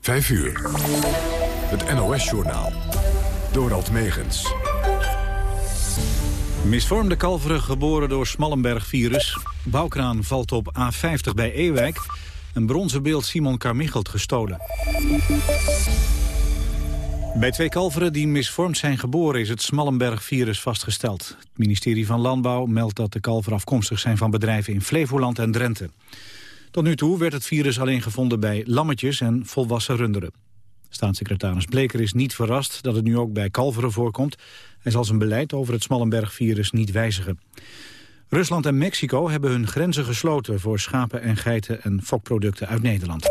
5 uur. Het NOS-journaal. Dorald Megens. Misvormde kalveren geboren door Smallenberg-virus. Bouwkraan valt op A50 bij Ewijk. Een bronzen beeld Simon Carmichelt gestolen. Bij twee kalveren die misvormd zijn geboren is het Smallenberg-virus vastgesteld. Het ministerie van Landbouw meldt dat de kalveren afkomstig zijn van bedrijven in Flevoland en Drenthe. Tot nu toe werd het virus alleen gevonden bij lammetjes en volwassen runderen. Staatssecretaris Bleker is niet verrast dat het nu ook bij kalveren voorkomt. Hij zal zijn beleid over het Smallenberg-virus niet wijzigen. Rusland en Mexico hebben hun grenzen gesloten voor schapen en geiten en fokproducten uit Nederland.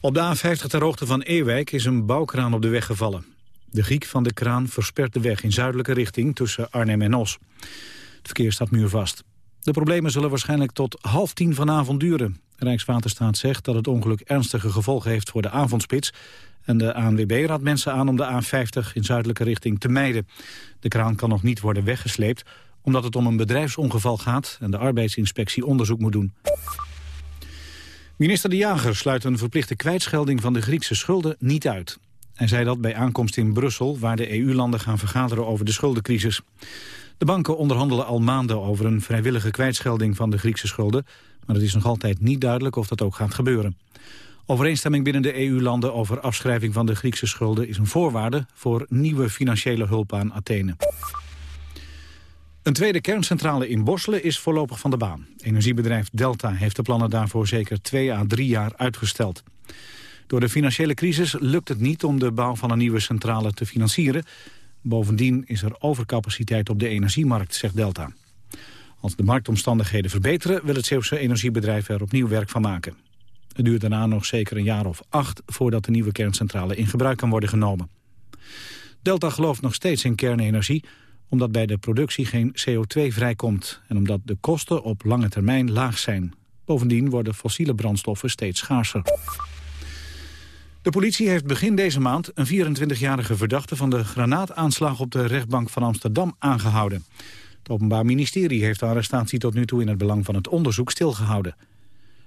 Op de A50 ter hoogte van Ewijk is een bouwkraan op de weg gevallen. De giek van de kraan verspert de weg in zuidelijke richting tussen Arnhem en Os. Het verkeer staat muurvast. De problemen zullen waarschijnlijk tot half tien vanavond duren. Rijkswaterstaat zegt dat het ongeluk ernstige gevolgen heeft voor de avondspits. En de ANWB raadt mensen aan om de A50 in zuidelijke richting te mijden. De kraan kan nog niet worden weggesleept omdat het om een bedrijfsongeval gaat en de arbeidsinspectie onderzoek moet doen. Minister De Jager sluit een verplichte kwijtschelding van de Griekse schulden niet uit. Hij zei dat bij aankomst in Brussel, waar de EU-landen gaan vergaderen over de schuldencrisis. De banken onderhandelen al maanden over een vrijwillige kwijtschelding van de Griekse schulden, maar het is nog altijd niet duidelijk of dat ook gaat gebeuren. Overeenstemming binnen de EU-landen over afschrijving van de Griekse schulden is een voorwaarde voor nieuwe financiële hulp aan Athene. Een tweede kerncentrale in Borselen is voorlopig van de baan. Energiebedrijf Delta heeft de plannen daarvoor zeker twee à drie jaar uitgesteld. Door de financiële crisis lukt het niet om de bouw van een nieuwe centrale te financieren. Bovendien is er overcapaciteit op de energiemarkt, zegt Delta. Als de marktomstandigheden verbeteren... wil het Zeeuwse energiebedrijf er opnieuw werk van maken. Het duurt daarna nog zeker een jaar of acht... voordat de nieuwe kerncentrale in gebruik kan worden genomen. Delta gelooft nog steeds in kernenergie omdat bij de productie geen CO2 vrijkomt... en omdat de kosten op lange termijn laag zijn. Bovendien worden fossiele brandstoffen steeds schaarser. De politie heeft begin deze maand een 24-jarige verdachte... van de granaataanslag op de rechtbank van Amsterdam aangehouden. Het Openbaar Ministerie heeft de arrestatie tot nu toe... in het belang van het onderzoek stilgehouden.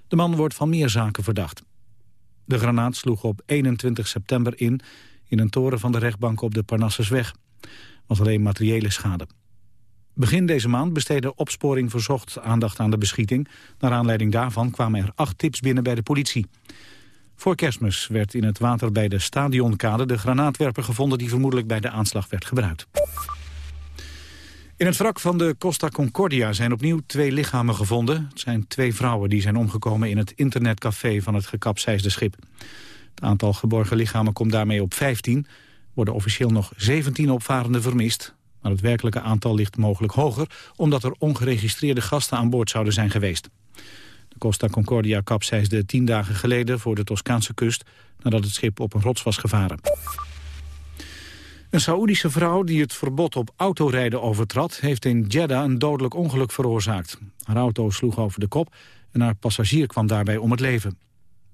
De man wordt van meer zaken verdacht. De granaat sloeg op 21 september in... in een toren van de rechtbank op de Parnassusweg was alleen materiële schade. Begin deze maand besteedde opsporing verzocht aandacht aan de beschieting. Naar aanleiding daarvan kwamen er acht tips binnen bij de politie. Voor kerstmis werd in het water bij de stadionkade de granaatwerper gevonden... die vermoedelijk bij de aanslag werd gebruikt. In het wrak van de Costa Concordia zijn opnieuw twee lichamen gevonden. Het zijn twee vrouwen die zijn omgekomen in het internetcafé van het gekapseisde schip. Het aantal geborgen lichamen komt daarmee op 15 worden officieel nog 17 opvarenden vermist. Maar het werkelijke aantal ligt mogelijk hoger... omdat er ongeregistreerde gasten aan boord zouden zijn geweest. De Costa Concordia kapseisde tien dagen geleden voor de Toscaanse kust... nadat het schip op een rots was gevaren. Een Saoedische vrouw die het verbod op autorijden overtrad... heeft in Jeddah een dodelijk ongeluk veroorzaakt. Haar auto sloeg over de kop en haar passagier kwam daarbij om het leven.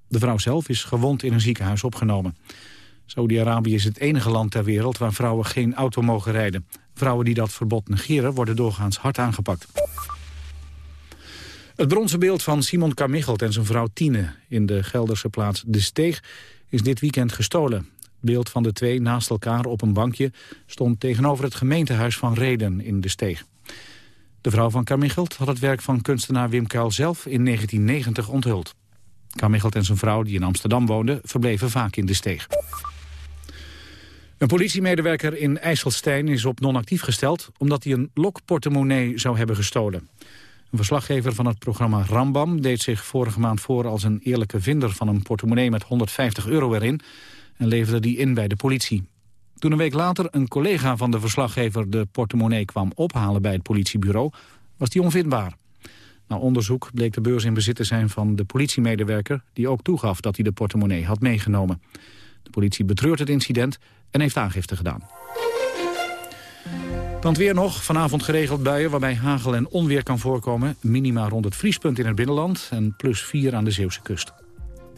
De vrouw zelf is gewond in een ziekenhuis opgenomen. Saudi-Arabië is het enige land ter wereld waar vrouwen geen auto mogen rijden. Vrouwen die dat verbod negeren worden doorgaans hard aangepakt. Het bronzen beeld van Simon Carmichelt en zijn vrouw Tine in de Gelderse plaats De Steeg is dit weekend gestolen. Het beeld van de twee naast elkaar op een bankje stond tegenover het gemeentehuis van Reden in De Steeg. De vrouw van Carmichelt had het werk van kunstenaar Wim Kuil zelf in 1990 onthuld. Carmichelt en zijn vrouw, die in Amsterdam woonden, verbleven vaak in De Steeg. Een politiemedewerker in IJsselstein is op non-actief gesteld... omdat hij een lokportemonnee zou hebben gestolen. Een verslaggever van het programma Rambam deed zich vorige maand voor... als een eerlijke vinder van een portemonnee met 150 euro erin... en leverde die in bij de politie. Toen een week later een collega van de verslaggever de portemonnee kwam ophalen bij het politiebureau... was die onvindbaar. Na onderzoek bleek de beurs in bezit te zijn van de politiemedewerker... die ook toegaf dat hij de portemonnee had meegenomen. De politie betreurt het incident en heeft aangifte gedaan. Dan weer nog, vanavond geregeld buien waarbij hagel en onweer kan voorkomen. Minima rond het vriespunt in het binnenland en plus 4 aan de Zeeuwse kust.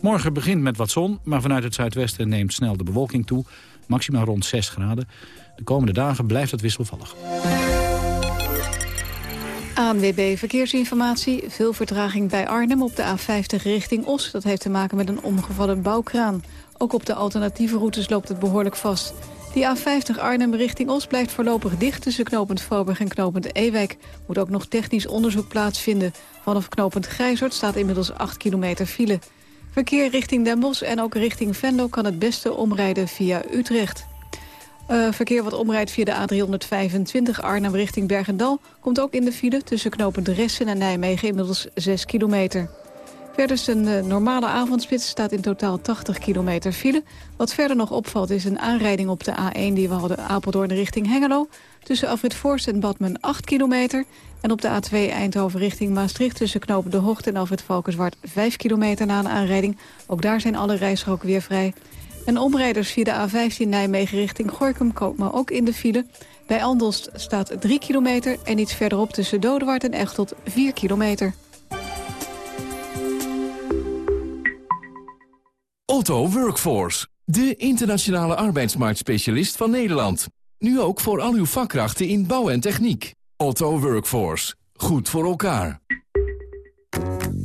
Morgen begint met wat zon, maar vanuit het zuidwesten neemt snel de bewolking toe. Maximaal rond 6 graden. De komende dagen blijft het wisselvallig. ANWB Verkeersinformatie. Veel vertraging bij Arnhem op de A50 richting Os. Dat heeft te maken met een omgevallen bouwkraan. Ook op de alternatieve routes loopt het behoorlijk vast. Die A50 Arnhem richting Os blijft voorlopig dicht... tussen knooppunt Voberg en knooppunt Ewijk. Moet ook nog technisch onderzoek plaatsvinden. Vanaf knooppunt Grijzert staat inmiddels 8 kilometer file. Verkeer richting Den Bosch en ook richting Venlo... kan het beste omrijden via Utrecht. Uh, verkeer wat omrijdt via de A325 Arnhem richting Bergendal... komt ook in de file tussen knooppunt Ressen en Nijmegen inmiddels 6 kilometer. Verder is een uh, normale avondspits, staat in totaal 80 kilometer file. Wat verder nog opvalt is een aanrijding op de A1 die we hadden Apeldoorn richting Hengelo. Tussen Afrit Voorst en Badmen 8 kilometer. En op de A2 Eindhoven richting Maastricht tussen knopen De Hoogte en Afrit Valkenswaard 5 kilometer na een aanrijding. Ook daar zijn alle rijstroken weer vrij. En omrijders via de A15 Nijmegen richting Gorkum komen ook in de file. Bij Andelst staat 3 kilometer en iets verderop tussen Dodewaard en Echtelt 4 kilometer. Otto Workforce, de internationale arbeidsmarktspecialist van Nederland. Nu ook voor al uw vakkrachten in bouw en techniek. Otto Workforce, goed voor elkaar.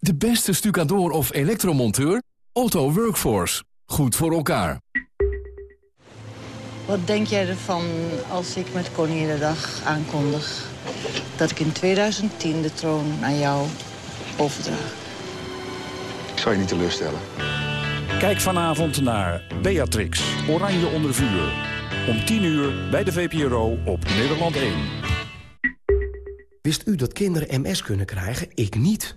De beste stucador of elektromonteur? Otto Workforce. Goed voor elkaar. Wat denk jij ervan als ik met Koninginnedag aankondig... dat ik in 2010 de troon aan jou overdraag? Ik zal je niet teleurstellen. Kijk vanavond naar Beatrix, Oranje onder vuur. Om 10 uur bij de VPRO op Nederland 1. Wist u dat kinderen MS kunnen krijgen? Ik niet.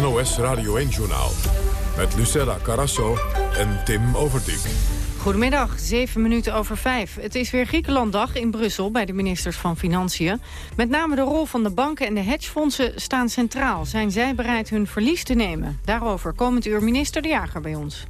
NOS Radio 1-journaal. Met Lucella Carasso en Tim Overdijk. Goedemiddag, zeven minuten over vijf. Het is weer Griekenlanddag in Brussel bij de ministers van Financiën. Met name de rol van de banken en de hedgefondsen staan centraal. Zijn zij bereid hun verlies te nemen? Daarover komend uur minister De Jager bij ons.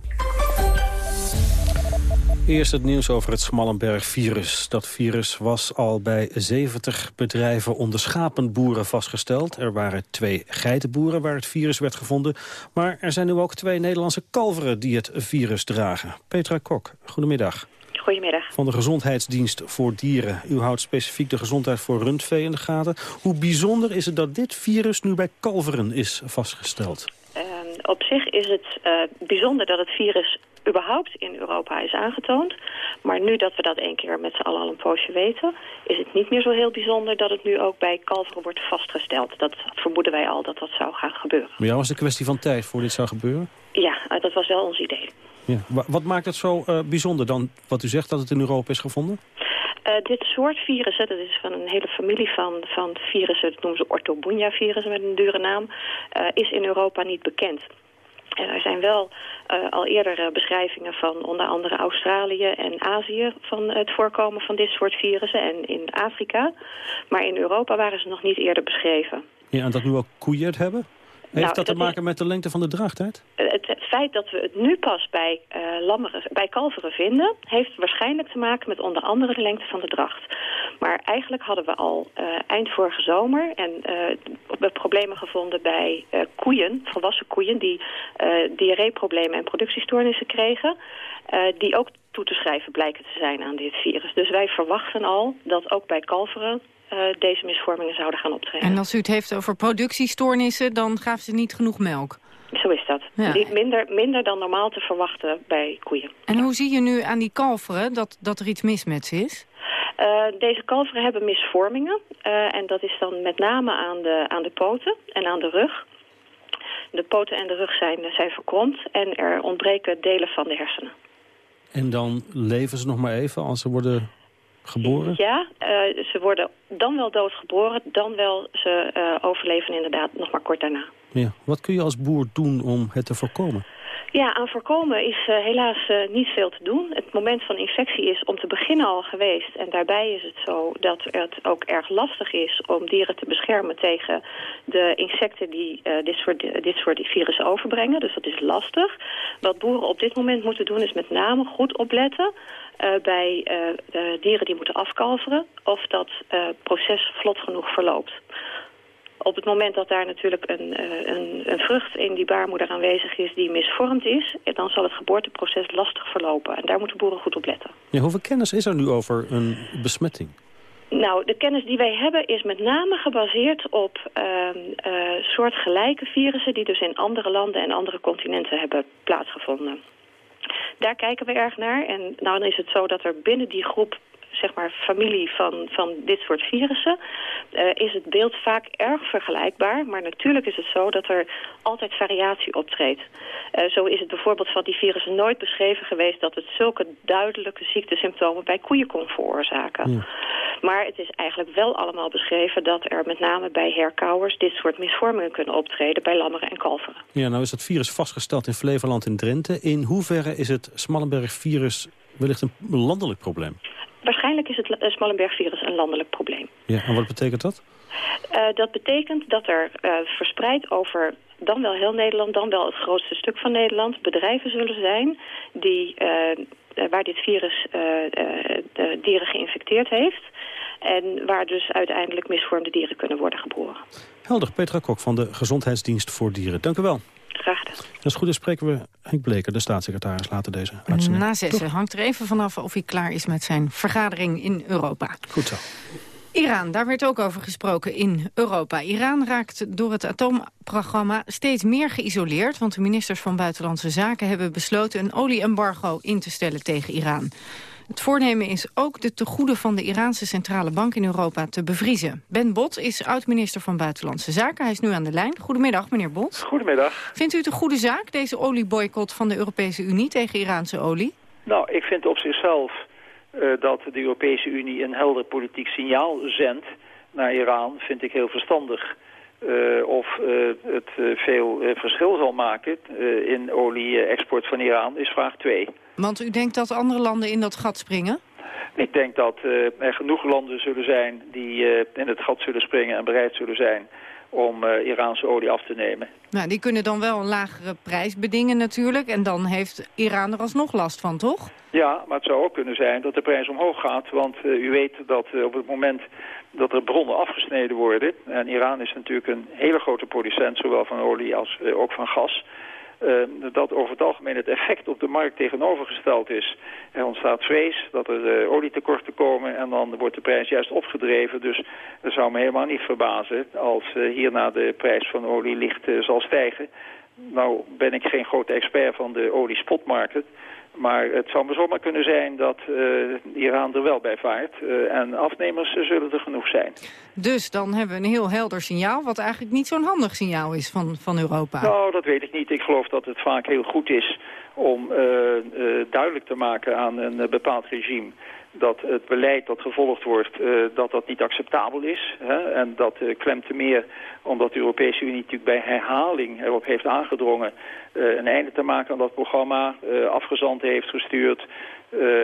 Eerst het nieuws over het Smallenberg-virus. Dat virus was al bij 70 bedrijven onder schapenboeren vastgesteld. Er waren twee geitenboeren waar het virus werd gevonden. Maar er zijn nu ook twee Nederlandse kalveren die het virus dragen. Petra Kok, goedemiddag. Goedemiddag. Van de Gezondheidsdienst voor Dieren. U houdt specifiek de gezondheid voor rundvee in de gaten. Hoe bijzonder is het dat dit virus nu bij kalveren is vastgesteld? Uh, op zich is het uh, bijzonder dat het virus überhaupt in Europa is aangetoond. Maar nu dat we dat één keer met z'n allen al een poosje weten... is het niet meer zo heel bijzonder dat het nu ook bij kalveren wordt vastgesteld. Dat vermoeden wij al dat dat zou gaan gebeuren. Maar jou was het een kwestie van tijd voor dit zou gebeuren? Ja, uh, dat was wel ons idee. Ja. Wat maakt het zo uh, bijzonder dan wat u zegt dat het in Europa is gevonden? Uh, dit soort virussen, dat is van een hele familie van, van virussen... dat noemen ze orthobunia-virussen met een dure naam... Uh, is in Europa niet bekend. En er zijn wel uh, al eerder uh, beschrijvingen van onder andere Australië en Azië... van het voorkomen van dit soort virussen en in Afrika. Maar in Europa waren ze nog niet eerder beschreven. Ja, en dat nu ook koeien hebben? Heeft nou, dat te maken met de lengte van de draagtijd? Het, het, feit dat we het nu pas bij, uh, lammeren, bij kalveren vinden... heeft waarschijnlijk te maken met onder andere de lengte van de dracht. Maar eigenlijk hadden we al uh, eind vorige zomer... en we problemen gevonden bij koeien, volwassen koeien... die diarreeproblemen en productiestoornissen kregen... die ook toe te schrijven blijken te zijn aan dit virus. Dus wij verwachten al dat ook bij kalveren deze misvormingen zouden gaan optreden. En als u het heeft over productiestoornissen, dan gaven ze niet genoeg melk? Zo is dat. Ja. Minder, minder dan normaal te verwachten bij koeien. En hoe zie je nu aan die kalveren dat, dat er iets mis met ze is? Uh, deze kalveren hebben misvormingen. Uh, en dat is dan met name aan de, aan de poten en aan de rug. De poten en de rug zijn, zijn verkromd en er ontbreken delen van de hersenen. En dan leven ze nog maar even als ze worden geboren? Ja, uh, ze worden dan wel doodgeboren, dan wel ze uh, overleven inderdaad nog maar kort daarna. Ja. Wat kun je als boer doen om het te voorkomen? Ja, aan voorkomen is uh, helaas uh, niet veel te doen. Het moment van infectie is om te beginnen al geweest. En daarbij is het zo dat het ook erg lastig is om dieren te beschermen tegen de insecten die uh, dit, soort, dit soort virussen overbrengen. Dus dat is lastig. Wat boeren op dit moment moeten doen is met name goed opletten bij de dieren die moeten afkalveren. Of dat proces vlot genoeg verloopt op het moment dat daar natuurlijk een, een, een, vrucht in die baarmoeder aanwezig is die misvormd is, dan zal het geboorteproces lastig verlopen. En daar moeten boeren goed op letten. Ja, hoeveel kennis is er nu over een besmetting? Nou, de kennis die wij hebben is met name gebaseerd op uh, uh, soortgelijke virussen... die dus in andere landen en andere continenten hebben plaatsgevonden. Daar kijken we erg naar. En nou, dan is het zo dat er binnen die groep zeg maar, familie van, van dit soort virussen... Uh, is het beeld vaak erg vergelijkbaar. Maar natuurlijk is het zo dat er altijd variatie optreedt. Uh, zo is het bijvoorbeeld van die virussen nooit beschreven geweest... dat het zulke duidelijke ziektesymptomen bij koeien kon veroorzaken. Ja. Maar het is eigenlijk wel allemaal beschreven dat er met name bij herkauwers... dit soort misvormingen kunnen optreden bij lammeren en kalveren. Ja, nou is dat virus vastgesteld in Flevoland en Drenthe. In hoeverre is het Smallenberg-virus wellicht een landelijk probleem? Waarschijnlijk is het Smallenberg-virus een landelijk probleem. Ja, en wat betekent dat? Uh, dat betekent dat er uh, verspreid over dan wel heel Nederland, dan wel het grootste stuk van Nederland... bedrijven zullen zijn die, uh, waar dit virus de dieren geïnfecteerd heeft... en waar dus uiteindelijk misvormde dieren kunnen worden geboren. Helder, Petra Kok van de Gezondheidsdienst voor Dieren. Dank u wel. Graag gedaan. Als het goed is spreken we Henk Bleker, de staatssecretaris, later deze uitzending. Na zessen hangt er even vanaf of hij klaar is met zijn vergadering in Europa. Goed zo. Iran, daar werd ook over gesproken in Europa. Iran raakt door het atoomprogramma steeds meer geïsoleerd... want de ministers van Buitenlandse Zaken hebben besloten... een olieembargo in te stellen tegen Iran. Het voornemen is ook de tegoeden van de Iraanse Centrale Bank in Europa te bevriezen. Ben Bot is oud-minister van Buitenlandse Zaken. Hij is nu aan de lijn. Goedemiddag, meneer Bot. Goedemiddag. Vindt u het een goede zaak, deze olieboycott van de Europese Unie tegen Iraanse olie? Nou, ik vind op zichzelf uh, dat de Europese Unie een helder politiek signaal zendt naar Iran, vind ik heel verstandig. Uh, of uh, het veel verschil zal maken in olie-export van Iran is vraag 2. Want u denkt dat andere landen in dat gat springen? Ik denk dat er genoeg landen zullen zijn die in het gat zullen springen en bereid zullen zijn om uh, Iraanse olie af te nemen. Nou, die kunnen dan wel een lagere prijs bedingen natuurlijk. En dan heeft Iran er alsnog last van, toch? Ja, maar het zou ook kunnen zijn dat de prijs omhoog gaat. Want uh, u weet dat uh, op het moment dat er bronnen afgesneden worden... en Iran is natuurlijk een hele grote producent, zowel van olie als ook van gas... Uh, dat over het algemeen het effect op de markt tegenovergesteld is. Er ontstaat vrees dat er uh, olietekorten komen en dan wordt de prijs juist opgedreven. Dus dat zou me helemaal niet verbazen als uh, hierna de prijs van olie licht zal stijgen. Nou ben ik geen grote expert van de oliespotmarkt. Maar het zou maar zomaar kunnen zijn dat uh, Iran er wel bij vaart. Uh, en afnemers zullen er genoeg zijn. Dus dan hebben we een heel helder signaal... wat eigenlijk niet zo'n handig signaal is van, van Europa. Nou, dat weet ik niet. Ik geloof dat het vaak heel goed is om uh, duidelijk te maken aan een bepaald regime dat het beleid dat gevolgd wordt, uh, dat dat niet acceptabel is. Hè? En dat uh, klemt te meer omdat de Europese Unie natuurlijk bij herhaling erop heeft aangedrongen... Uh, een einde te maken aan dat programma, afgezand heeft gestuurd...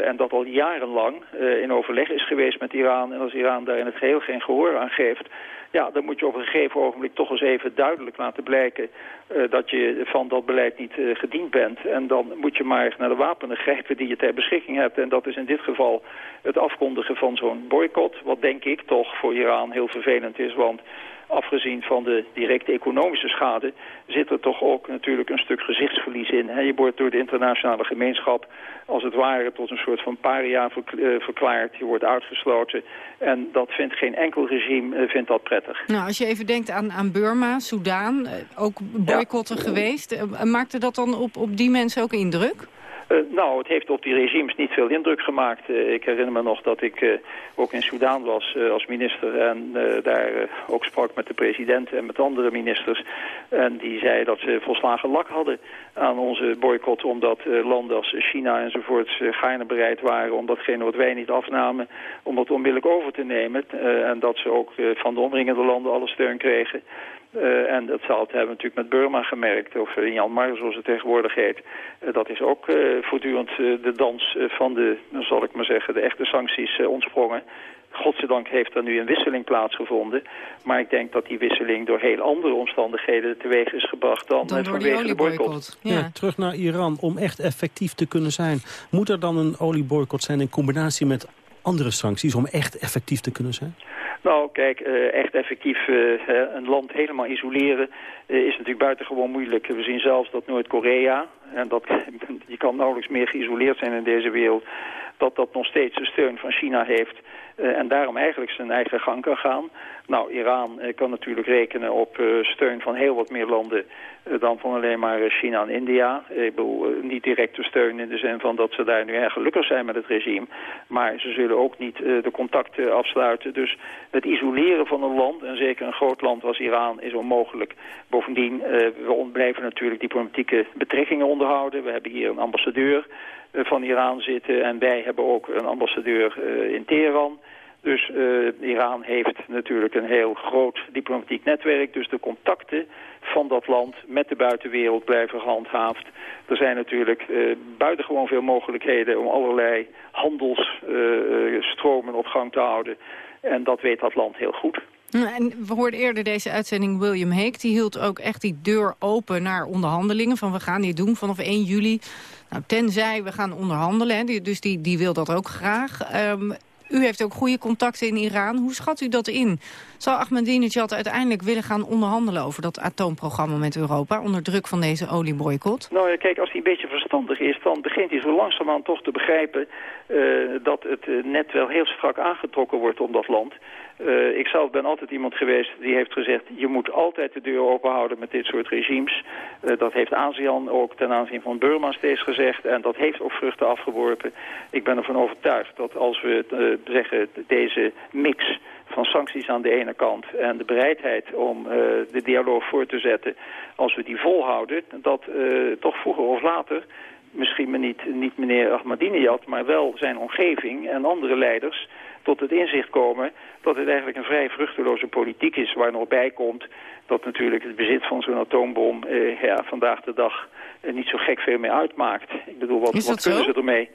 en dat al jarenlang in overleg is geweest met Iran. En als Iran daar in het geheel geen gehoor aan geeft... Ja, dan moet je op een gegeven ogenblik toch eens even duidelijk laten blijken uh, dat je van dat beleid niet uh, gediend bent. En dan moet je maar naar de wapenen grijpen die je ter beschikking hebt. En dat is in dit geval het afkondigen van zo'n boycott. Wat denk ik toch voor Iran heel vervelend is, want afgezien van de directe economische schade, zit er toch ook natuurlijk een stuk gezichtsverlies in. je wordt door de internationale gemeenschap als het ware tot een soort van paria verklaard. Je wordt uitgesloten en dat vindt geen enkel regime vindt dat prettig. Nou, als je even denkt aan, aan Burma, Soudaan, ook boycotten ja. geweest. Maakte dat dan op, op die mensen ook indruk? Uh, nou, het heeft op die regimes niet veel indruk gemaakt. Uh, ik herinner me nog dat ik uh, ook in Soudaan was als minister en daar ook sprak met de president en met andere ministers. En die zei dat ze volslagen lak hadden aan onze boycott, omdat landen als China enzovoorts gaarne bereid waren om datgene wat wij niet afnamen, om dat onmiddellijk over te nemen. en dat ze ook van de omringende landen alle steun kregen. Uh, en datzelfde hebben we natuurlijk met Burma gemerkt, of in Jan Mar zoals het tegenwoordig heet. Uh, dat is ook uh, voortdurend de dans van de, dan zal ik maar zeggen, de echte sancties ontsprongen. Godzijdank heeft er nu een wisseling plaatsgevonden. Maar ik denk dat die wisseling door heel andere omstandigheden teweeg is gebracht dan, dan vanwege de boycott. Ja. ja. terug naar Iran. Om echt effectief te kunnen zijn, moet er dan een olieboycott zijn in combinatie met andere sancties om echt effectief te kunnen zijn? Nou, kijk, uh, echt effectief uh, een land helemaal isoleren is natuurlijk buitengewoon moeilijk. We zien zelfs dat Noord-Korea, en dat, die kan nauwelijks meer geïsoleerd zijn in deze wereld, dat dat nog steeds de steun van China heeft en daarom eigenlijk zijn eigen gang kan gaan. Nou, Iran kan natuurlijk rekenen op steun van heel wat meer landen dan van alleen maar China en India. Ik bedoel, niet directe steun in de zin van dat ze daar nu erg gelukkig zijn met het regime. Maar ze zullen ook niet de contacten afsluiten. Dus het isoleren van een land, en zeker een groot land als Iran, is onmogelijk. Bovendien, we blijven natuurlijk diplomatieke betrekkingen onderhouden. We hebben hier een ambassadeur van Iran zitten en wij hebben ook een ambassadeur in Teheran. Dus uh, Iran heeft natuurlijk een heel groot diplomatiek netwerk. Dus de contacten van dat land met de buitenwereld blijven gehandhaafd. Er zijn natuurlijk uh, buitengewoon veel mogelijkheden om allerlei handelsstromen uh, op gang te houden. En dat weet dat land heel goed. En we hoorden eerder deze uitzending William Hague. Die hield ook echt die deur open naar onderhandelingen. Van we gaan dit doen vanaf 1 juli. Nou, tenzij we gaan onderhandelen. Dus die, die wil dat ook graag. Um, u heeft ook goede contacten in Iran. Hoe schat u dat in? Zal Ahmadinejad uiteindelijk willen gaan onderhandelen over dat atoomprogramma met Europa... onder druk van deze olieboycott? Nou ja, kijk, als hij een beetje verstandig is... dan begint hij zo langzamerhand toch te begrijpen... Uh, dat het uh, net wel heel strak aangetrokken wordt om dat land... Uh, ik zelf ben altijd iemand geweest die heeft gezegd... je moet altijd de deur open houden met dit soort regimes. Uh, dat heeft ASEAN ook ten aanzien van Burma steeds gezegd. En dat heeft ook vruchten afgeworpen. Ik ben ervan overtuigd dat als we uh, zeggen deze mix van sancties aan de ene kant... en de bereidheid om de dialoog voor te zetten... als we die volhouden, dat toch vroeger of later misschien maar niet, niet meneer Ahmadinejad, maar wel zijn omgeving en andere leiders tot het inzicht komen dat het eigenlijk een vrij vruchteloze politiek is... waar nog bij komt dat natuurlijk het bezit van zo'n atoombom eh, ja, vandaag de dag eh, niet zo gek veel meer uitmaakt. Ik bedoel, wat, wat kunnen ze ermee?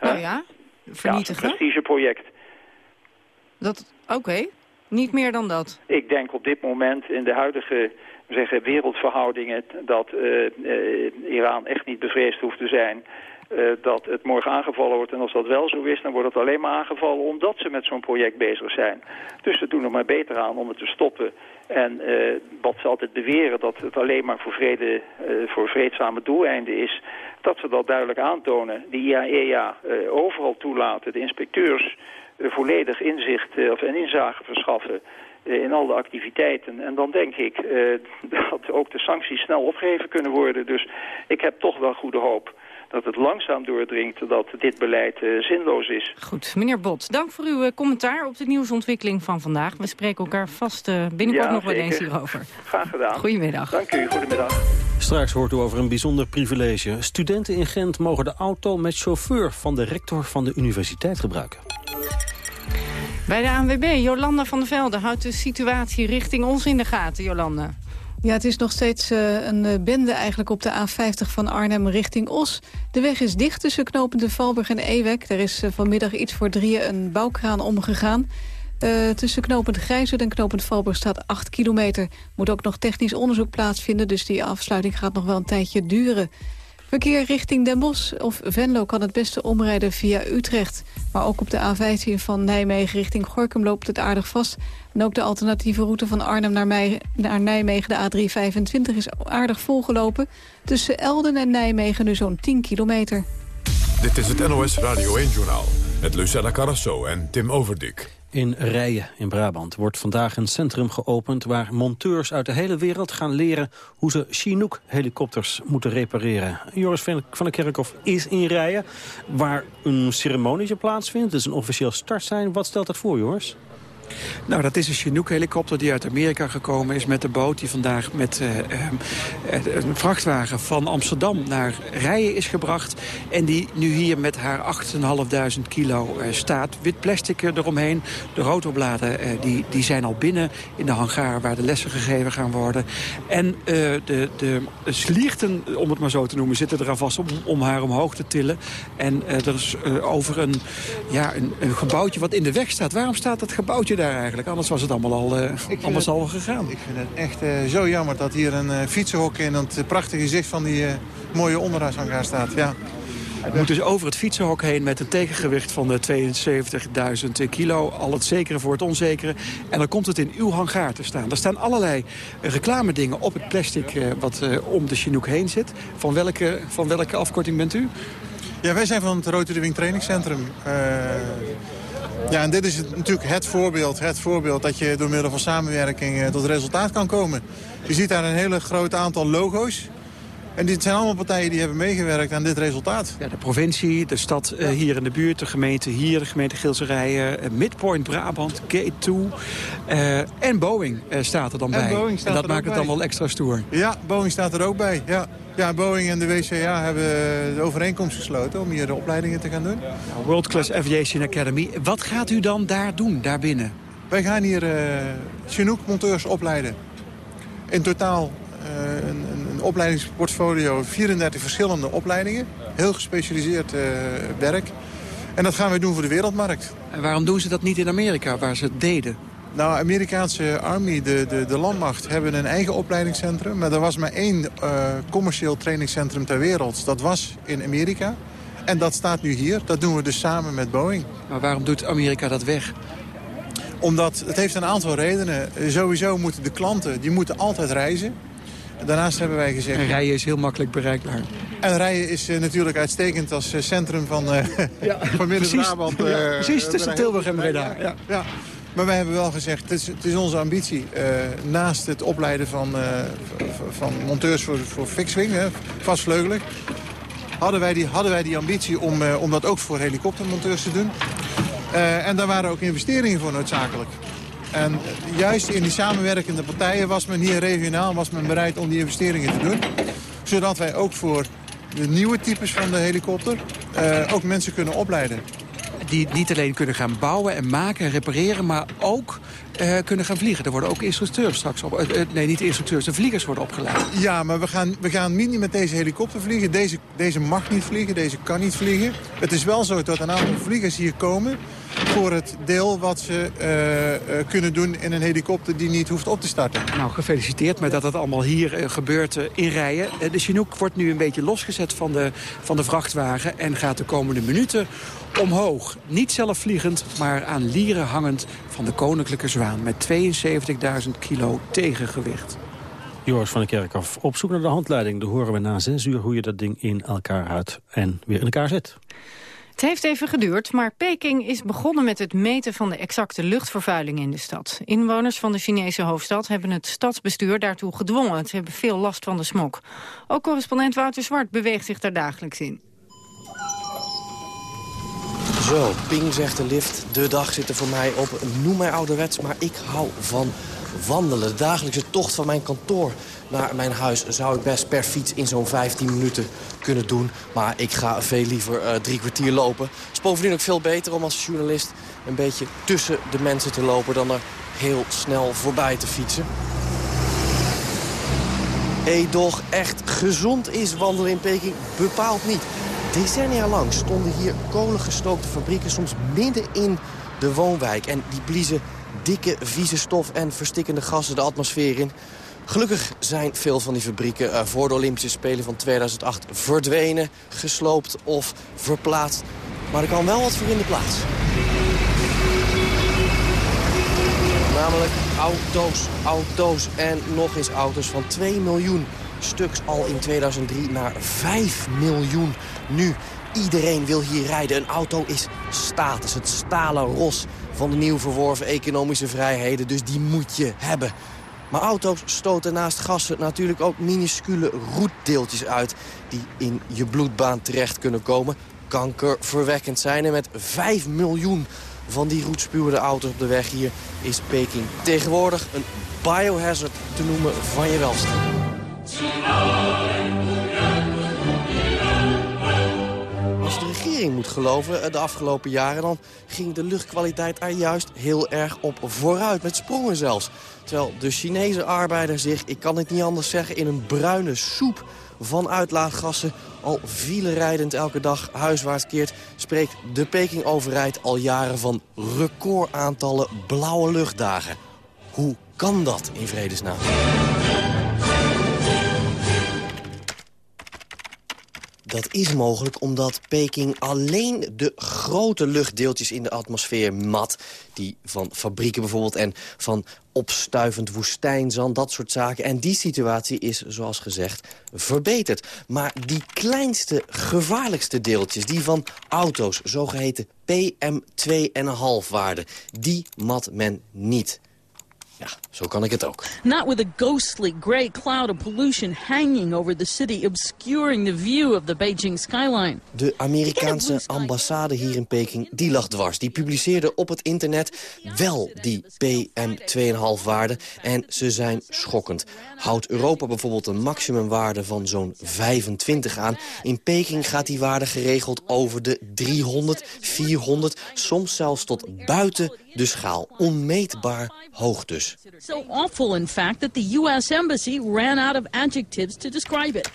Oh ja? Vernietigen? Ja, een prestigeproject. Dat, Oké, niet meer dan dat? Ik denk op dit moment in de huidige zeggen, wereldverhoudingen... dat uh, uh, Iran echt niet bevreesd hoeft te zijn dat het morgen aangevallen wordt. En als dat wel zo is, dan wordt het alleen maar aangevallen omdat ze met zo'n project bezig zijn. Dus ze doen er maar beter aan om het te stoppen. En uh, wat ze altijd beweren, dat het alleen maar voor, vrede, uh, voor vreedzame doeleinden is... dat ze dat duidelijk aantonen. De IAEA overal toelaten, de inspecteurs volledig inzicht of en inzage verschaffen in alle activiteiten. En dan denk ik dat ook de sancties snel opgeheven kunnen worden. Dus ik heb toch wel goede hoop dat het langzaam doordringt dat dit beleid uh, zinloos is. Goed, meneer Bot, dank voor uw uh, commentaar op de nieuwsontwikkeling van vandaag. We spreken elkaar vast uh, binnenkort ja, nog wel eens hierover. Graag gedaan. Goedemiddag. Dank u, goedemiddag. Straks hoort u over een bijzonder privilege. Studenten in Gent mogen de auto met chauffeur van de rector van de universiteit gebruiken. Bij de ANWB, Jolanda van der Velde houdt de situatie richting ons in de gaten, Jolanda. Ja, het is nog steeds uh, een uh, bende eigenlijk op de A50 van Arnhem richting Os. De weg is dicht tussen knopende Valburg en Ewek. Er is uh, vanmiddag iets voor drieën een bouwkraan omgegaan. tussen knopend Grijzer en knopend Valburg staat 8 kilometer. Moet ook nog technisch onderzoek plaatsvinden... dus die afsluiting gaat nog wel een tijdje duren. Verkeer richting Den Bosch of Venlo kan het beste omrijden via Utrecht. Maar ook op de A15 van Nijmegen richting Gorkum loopt het aardig vast. En ook de alternatieve route van Arnhem naar, Nijmegen, de A325, is aardig volgelopen. Tussen Elden en Nijmegen nu zo'n 10 kilometer. Dit is het NOS Radio 1-journaal met Lucella Carrasso en Tim Overdik. In Rijen in Brabant wordt vandaag een centrum geopend... waar monteurs uit de hele wereld gaan leren hoe ze Chinook-helikopters moeten repareren. Joris van der Kerkhof is in Rijen, waar een ceremonie plaatsvindt. Het is een officieel startsein. Wat stelt dat voor, Joris? Nou, dat is een Chinook-helikopter die uit Amerika gekomen is met de boot... die vandaag met uh, uh, een vrachtwagen van Amsterdam naar Rijen is gebracht... en die nu hier met haar 8.500 kilo staat. Wit plastic eromheen. De rotorbladen die, die zijn al binnen in de hangar waar de lessen gegeven gaan worden. En de, de slierten, om het maar zo te noemen, zitten er al vast om, om haar omhoog te tillen. En er is over een, ja, een, een gebouwtje wat in de weg staat. Waarom staat dat gebouwtje daar eigenlijk? Anders was het allemaal al, uh, allemaal al gegaan. Ik vind het echt uh, zo jammer dat hier een uh, fietsenhok in het prachtige gezicht van die mooie onderhuishangaar staat. Ja. Het moet dus over het fietsenhok heen met een tegengewicht van 72.000 kilo. Al het zekere voor het onzekere. En dan komt het in uw hangaar te staan. Er staan allerlei reclame dingen op het plastic wat om de Chinook heen zit. Van welke, van welke afkorting bent u? Ja, wij zijn van het Rotary Wing Trainingscentrum. Ja, en dit is natuurlijk het voorbeeld, het voorbeeld dat je door middel van samenwerking tot resultaat kan komen. Je ziet daar een hele groot aantal logo's. En dit zijn allemaal partijen die hebben meegewerkt aan dit resultaat. Ja, de provincie, de stad uh, hier in de buurt, de gemeente hier, de gemeente Gilserijen, uh, Midpoint Brabant, Gate 2 uh, en Boeing staat er dan en bij. Boeing staat en dat er maakt het dan wel extra stoer. Ja, Boeing staat er ook bij. Ja. Ja, Boeing en de WCA hebben de overeenkomst gesloten om hier de opleidingen te gaan doen. World Class Aviation Academy. Wat gaat u dan daar doen, daarbinnen? Wij gaan hier Chinook-monteurs opleiden. In totaal een, opleidingsportfolio, 34 verschillende opleidingen. Heel gespecialiseerd uh, werk. En dat gaan wij doen voor de wereldmarkt. En waarom doen ze dat niet in Amerika, waar ze het deden? Nou, Amerikaanse Army, de, de, de landmacht, hebben een eigen opleidingscentrum. Maar er was maar één uh, commercieel trainingscentrum ter wereld. Dat was in Amerika. En dat staat nu hier. Dat doen we dus samen met Boeing. Maar waarom doet Amerika dat weg? Omdat, het heeft een aantal redenen. Sowieso moeten de klanten, die moeten altijd reizen. Daarnaast hebben wij gezegd... En rijden is heel makkelijk bereikbaar. En rijden is uh, natuurlijk uitstekend als uh, centrum van, uh, ja, van Midden-Brabant. Ja, precies, tussen Tilburg en Breda. Ja. ja. Maar wij hebben wel gezegd, het is, het is onze ambitie... naast het opleiden van, van monteurs voor, voor fixwing, vastvleugelig... Hadden wij, die, hadden wij die ambitie om, om dat ook voor helikoptermonteurs te doen. en daar waren ook investeringen voor noodzakelijk. En juist in die samenwerkende partijen was men hier regionaal was men bereid om die investeringen te doen. Zodat wij ook voor de nieuwe types van de helikopter uh, ook mensen kunnen opleiden. Die niet alleen kunnen gaan bouwen en maken en repareren, maar ook uh, kunnen gaan vliegen. Er worden ook instructeurs straks op. Uh, nee, niet instructeurs, de vliegers worden opgeleid. Ja, maar we gaan, we gaan niet met deze helikopter vliegen. Deze, deze mag niet vliegen, deze kan niet vliegen. Het is wel zo dat een aantal vliegers hier komen voor het deel wat ze uh, uh, kunnen doen in een helikopter die niet hoeft op te starten. Nou, gefeliciteerd met dat het allemaal hier uh, gebeurt in rijen. de Chinook wordt nu een beetje losgezet van de, van de vrachtwagen... en gaat de komende minuten omhoog. Niet zelfvliegend, maar aan lieren hangend van de Koninklijke Zwaan... met 72.000 kilo tegengewicht. Joris van der Kerkhoff, op zoek naar de handleiding. Dan horen we na zes uur hoe je dat ding in elkaar houdt en weer in elkaar zet. Het heeft even geduurd, maar Peking is begonnen met het meten van de exacte luchtvervuiling in de stad. Inwoners van de Chinese hoofdstad hebben het stadsbestuur daartoe gedwongen. Ze hebben veel last van de smog. Ook correspondent Wouter Zwart beweegt zich daar dagelijks in. Zo, ping zegt de lift. De dag zit er voor mij op. Noem mij ouderwets, maar ik hou van wandelen. De dagelijkse tocht van mijn kantoor naar mijn huis zou ik best per fiets in zo'n 15 minuten kunnen doen. Maar ik ga veel liever uh, drie kwartier lopen. Het is bovendien ook veel beter om als journalist een beetje tussen de mensen te lopen... dan er heel snel voorbij te fietsen. Hé, doch echt gezond is wandelen in Peking bepaald niet. Decennia lang stonden hier kolengestookte fabrieken soms midden in de woonwijk. En die bliezen dikke, vieze stof en verstikkende gassen de atmosfeer in. Gelukkig zijn veel van die fabrieken uh, voor de Olympische Spelen van 2008 verdwenen, gesloopt of verplaatst. Maar er kan wel wat voor in de plaats. Namelijk auto's, auto's en nog eens auto's van 2 miljoen stuks al in 2003 naar 5 miljoen nu. Iedereen wil hier rijden. Een auto is status. Het stalen ros van de nieuw verworven economische vrijheden. Dus die moet je hebben. Maar auto's stoten naast gassen natuurlijk ook minuscule roetdeeltjes uit... die in je bloedbaan terecht kunnen komen. Kankerverwekkend zijn. En met 5 miljoen van die roetspuwende auto's op de weg hier... is Peking tegenwoordig een biohazard te noemen van je welstand. Regering moet geloven, eh, de afgelopen jaren... dan ging de luchtkwaliteit er juist heel erg op vooruit, met sprongen zelfs. Terwijl de Chinese arbeider zich, ik kan het niet anders zeggen... in een bruine soep van uitlaatgassen al rijdend elke dag huiswaarts keert... spreekt de Peking-overheid al jaren van recordaantallen blauwe luchtdagen. Hoe kan dat in vredesnaam? Dat is mogelijk omdat Peking alleen de grote luchtdeeltjes in de atmosfeer mat. Die van fabrieken bijvoorbeeld en van opstuivend woestijnzand, dat soort zaken. En die situatie is, zoals gezegd, verbeterd. Maar die kleinste, gevaarlijkste deeltjes, die van auto's, zogeheten PM2,5-waarden, die mat men niet. Ja, zo kan ik het ook. Not with a ghostly gray cloud of pollution hanging over the city, obscuring the view of the Beijing skyline. De Amerikaanse ambassade hier in Peking, die lag dwars. Die publiceerde op het internet wel die PM2,5-waarden. En ze zijn schokkend. Houdt Europa bijvoorbeeld een maximumwaarde van zo'n 25 aan. In Peking gaat die waarde geregeld over de 300, 400, soms zelfs tot buiten de schaal. Onmeetbaar hoog dus. So awful, in fact, that the U.S. Embassy ran out of adjectives to describe it.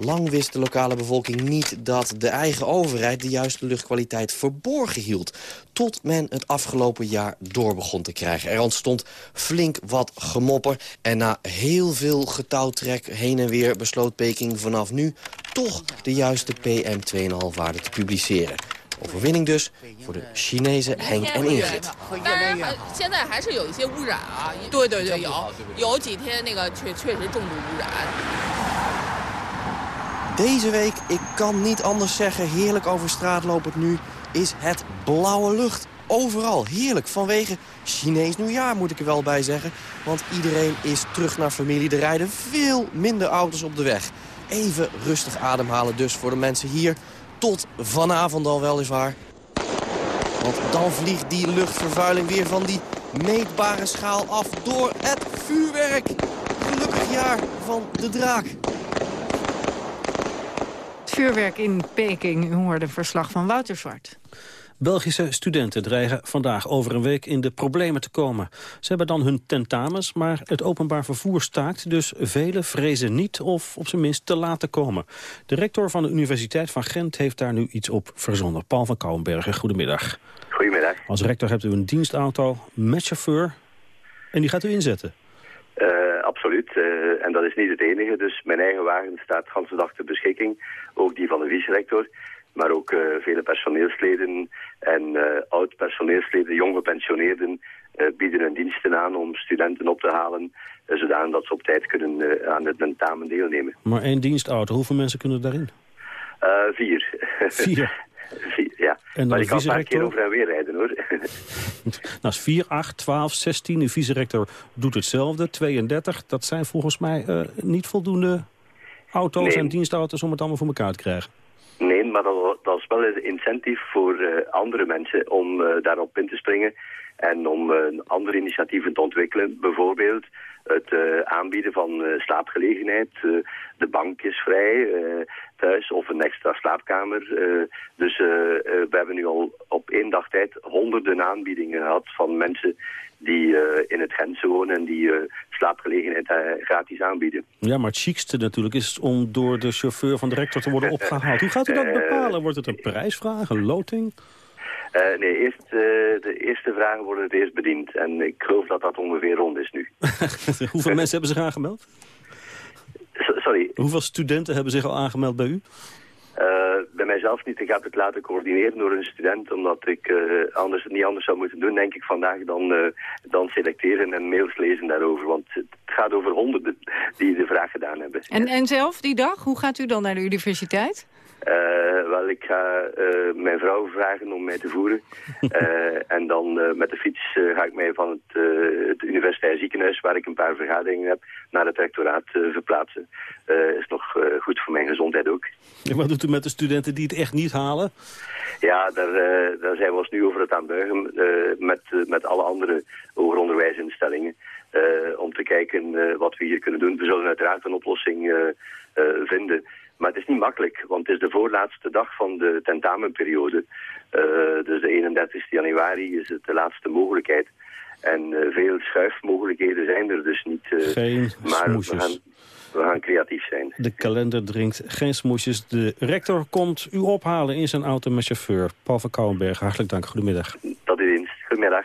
Lang wist de lokale bevolking niet dat de eigen overheid de juiste luchtkwaliteit verborgen hield. Tot men het afgelopen jaar door begon te krijgen. Er ontstond flink wat gemopper. En na heel veel getouwtrek heen en weer besloot Peking vanaf nu toch de juiste PM2,5-waarde te publiceren. Overwinning dus voor de Chinese Henk en Ingrid. Deze week, ik kan niet anders zeggen, heerlijk over straat lopend nu... is het blauwe lucht. Overal, heerlijk. Vanwege Chinees nieuwjaar moet ik er wel bij zeggen. Want iedereen is terug naar familie. Er rijden veel minder auto's op de weg. Even rustig ademhalen dus voor de mensen hier tot vanavond al weliswaar. Want dan vliegt die luchtvervuiling weer van die meetbare schaal af door het vuurwerk. Gelukkig jaar van de draak. Het vuurwerk in Peking, u hoorde verslag van Wouter Zwart. Belgische studenten dreigen vandaag over een week in de problemen te komen. Ze hebben dan hun tentamens, maar het openbaar vervoer staakt... dus velen vrezen niet of op zijn minst te laten komen. De rector van de Universiteit van Gent heeft daar nu iets op verzonnen. Paul van Kouwenbergen, goedemiddag. Goedemiddag. Als rector hebt u een dienstauto met chauffeur en die gaat u inzetten. Uh, absoluut. Uh, en dat is niet het enige. Dus mijn eigen wagen staat de hele dag ter beschikking. Ook die van de vice-rector maar ook uh, vele personeelsleden en uh, oud-personeelsleden, jong gepensioneerden, uh, bieden hun diensten aan om studenten op te halen, zodanig dat ze op tijd kunnen aan het tentamen deelnemen. Maar één dienstauto, hoeveel mensen kunnen daarin? vier. Vier? vier ja, en maar ik kan een paar keer over en weer rijden hoor. nou, is 4, 8, 12, 16. De vice-rector doet hetzelfde, 32. Dat zijn volgens mij niet voldoende auto's nee. en dienstauto's om het allemaal voor elkaar te krijgen. Maar dat, dat is wel een incentief voor uh, andere mensen om uh, daarop in te springen. En om uh, andere initiatieven te ontwikkelen. Bijvoorbeeld het aanbieden van slaapgelegenheid. de bank is vrij thuis of een extra slaapkamer. dus we hebben nu al op één dag tijd honderden aanbiedingen gehad van mensen die uh, in het Gentse wonen en die uh, slaapgelegenheid uh, gratis aanbieden. Ja, maar het chicste natuurlijk is om door de chauffeur van de rector te worden opgehaald. Hoe gaat u dat bepalen? Wordt het een prijsvraag, een loting? nee, eerst, de eerste vragen worden het eerst bediend. En ik geloof dat dat ongeveer rond is nu. Hoeveel mensen hebben zich aangemeld? sorry? Hoeveel studenten hebben zich al aangemeld bij u? Uh, bij mijzelf niet. Ik heb het laten coördineren door een student, omdat ik uh, anders, niet anders zou moeten doen, denk ik vandaag, dan, uh, dan selecteren en mails lezen daarover. Want het gaat over honderden die de vraag gedaan hebben. En, en zelf die dag, hoe gaat u dan naar de universiteit? Wel, wel, ik ga eh, mijn vrouw vragen om mij te voeren. Eh, en dan met de fiets ga ik mij van het, het universitair ziekenhuis, waar ik een paar vergaderingen heb, naar het rectoraat verplaatsen. is nog goed voor mijn gezondheid ook. En wat doet u met de studenten die het echt niet halen? Ja, daar, daar zijn we ons nu over het aanbuigen met, met alle andere hoger onderwijsinstellingen. om te kijken wat we hier kunnen doen. We zullen uiteraard een oplossing vinden. Niet makkelijk, want het is de voorlaatste dag van de tentamenperiode. Uh, dus de 31 januari is het de laatste mogelijkheid. En uh, veel schuifmogelijkheden zijn er dus niet. Uh, Geen maar we gaan, we gaan creatief zijn. De kalender dringt geen smoesjes. De rector komt u ophalen in zijn auto met chauffeur. Paul van Kouwenberg, hartelijk dank. Goedemiddag. Tot uw dienst. Goedemiddag.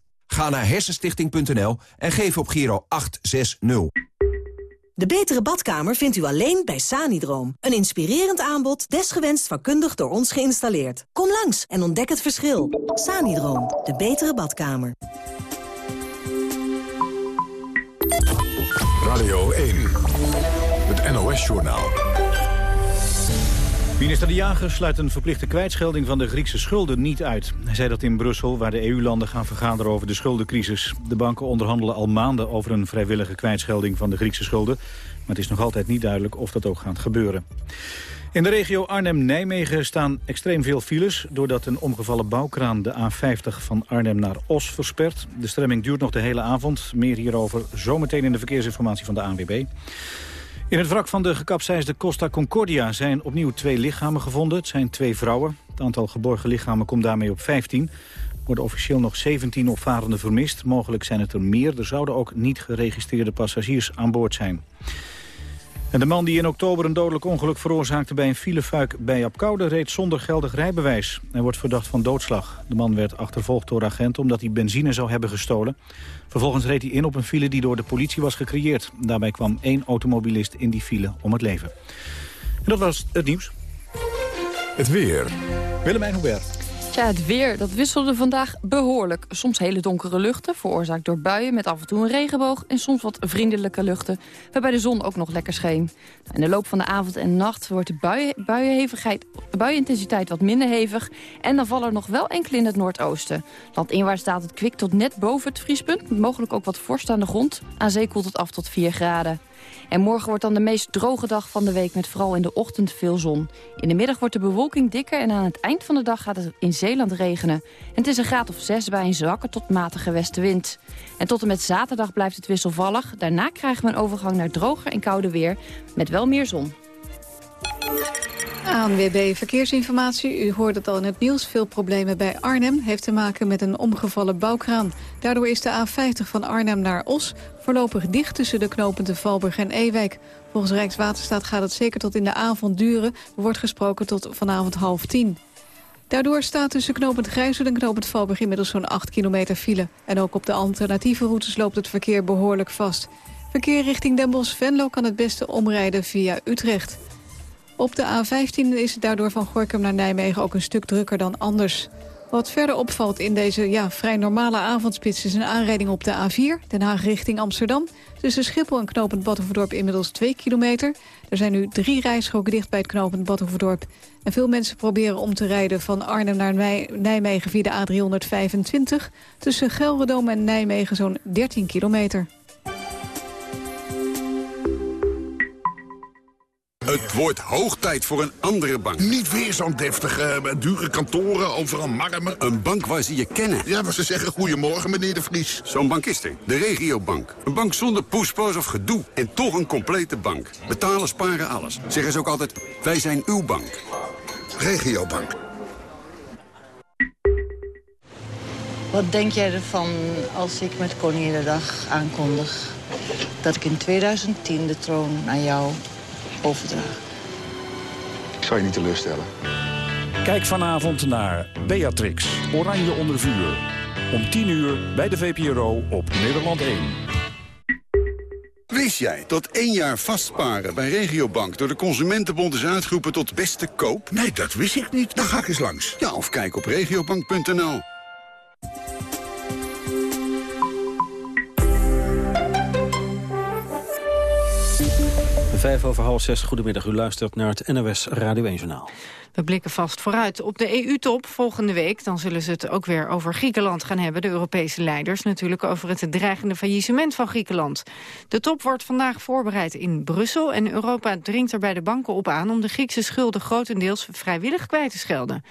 Ga naar hersenstichting.nl en geef op Giro 860. De betere badkamer vindt u alleen bij Sanidroom. Een inspirerend aanbod, desgewenst vakkundig door ons geïnstalleerd. Kom langs en ontdek het verschil. Sanidroom, de betere badkamer. Radio 1, het NOS-journaal. Minister De Jager sluit een verplichte kwijtschelding van de Griekse schulden niet uit. Hij zei dat in Brussel, waar de EU-landen gaan vergaderen over de schuldencrisis. De banken onderhandelen al maanden over een vrijwillige kwijtschelding van de Griekse schulden. Maar het is nog altijd niet duidelijk of dat ook gaat gebeuren. In de regio Arnhem-Nijmegen staan extreem veel files... doordat een omgevallen bouwkraan de A50 van Arnhem naar Os verspert. De stremming duurt nog de hele avond. Meer hierover zometeen in de verkeersinformatie van de ANWB. In het wrak van de gekapseisde Costa Concordia zijn opnieuw twee lichamen gevonden. Het zijn twee vrouwen. Het aantal geborgen lichamen komt daarmee op 15. Er worden officieel nog 17 opvarenden vermist. Mogelijk zijn het er meer. Er zouden ook niet geregistreerde passagiers aan boord zijn. En de man die in oktober een dodelijk ongeluk veroorzaakte bij een filefuik bij Apkoude reed zonder geldig rijbewijs. Hij wordt verdacht van doodslag. De man werd achtervolgd door agenten omdat hij benzine zou hebben gestolen. Vervolgens reed hij in op een file die door de politie was gecreëerd. Daarbij kwam één automobilist in die file om het leven. En dat was het nieuws. Het weer. Willemijn Hubert. Tja, het weer dat wisselde vandaag behoorlijk. Soms hele donkere luchten, veroorzaakt door buien met af en toe een regenboog... en soms wat vriendelijke luchten, waarbij de zon ook nog lekker scheen. Nou, in de loop van de avond en nacht wordt de buienintensiteit wat minder hevig... en dan vallen er nog wel enkele in het noordoosten. Landinwaarts staat het kwik tot net boven het vriespunt... mogelijk ook wat vorst aan de grond. Aan zee koelt het af tot 4 graden. En morgen wordt dan de meest droge dag van de week met vooral in de ochtend veel zon. In de middag wordt de bewolking dikker en aan het eind van de dag gaat het in Zeeland regenen. En het is een graad of 6 bij een zwakke tot matige westenwind. En tot en met zaterdag blijft het wisselvallig. Daarna krijgen we een overgang naar droger en kouder weer met wel meer zon. ANWB Verkeersinformatie. U hoort het al in het nieuws. Veel problemen bij Arnhem. Heeft te maken met een omgevallen bouwkraan. Daardoor is de A50 van Arnhem naar Os voorlopig dicht tussen de knopende Valburg en Ewijk. Volgens Rijkswaterstaat gaat het zeker tot in de avond duren. Er wordt gesproken tot vanavond half tien. Daardoor staat tussen knopend Grijzel en knopend Valburg inmiddels zo'n 8 kilometer file. En ook op de alternatieve routes loopt het verkeer behoorlijk vast. Verkeer richting Den Bosch-Venlo kan het beste omrijden via Utrecht. Op de A15 is het daardoor van Gorkum naar Nijmegen ook een stuk drukker dan anders. Wat verder opvalt in deze ja, vrij normale avondspits is een aanrijding op de A4, Den Haag richting Amsterdam. Tussen Schiphol en knooppunt Badhoevedorp inmiddels 2 kilometer. Er zijn nu drie rijstroken dicht bij het knooppunt Badhoevedorp. En veel mensen proberen om te rijden van Arnhem naar Nijmegen via de A325. Tussen Gelredome en Nijmegen zo'n 13 kilometer. Het wordt hoog tijd voor een andere bank. Niet weer zo'n deftige, eh, dure kantoren, overal marmer. Een bank waar ze je kennen. Ja, waar ze zeggen goedemorgen, meneer de Vries. Zo'n bank is er. De regiobank. Een bank zonder poespas of gedoe. En toch een complete bank. Betalen, sparen, alles. Zeggen ze ook altijd, wij zijn uw bank. Regiobank. Wat denk jij ervan als ik met Koninginnedag aankondig... dat ik in 2010 de troon aan jou overdraag? Ik zal je niet teleurstellen. Kijk vanavond naar Beatrix, Oranje onder vuur. Om 10 uur bij de VPRO op Nederland 1. Wist jij dat één jaar vastsparen bij Regiobank... door de Consumentenbond is uitgeroepen tot beste koop? Nee, dat wist ik niet. Dan ga ik eens langs. Ja, of kijk op regiobank.nl. Vijf over half zes, goedemiddag. U luistert naar het NOS Radio 1 Journaal. We blikken vast vooruit op de EU-top volgende week. Dan zullen ze het ook weer over Griekenland gaan hebben. De Europese leiders natuurlijk over het dreigende faillissement van Griekenland. De top wordt vandaag voorbereid in Brussel. En Europa dringt er bij de banken op aan om de Griekse schulden grotendeels vrijwillig kwijt te schelden.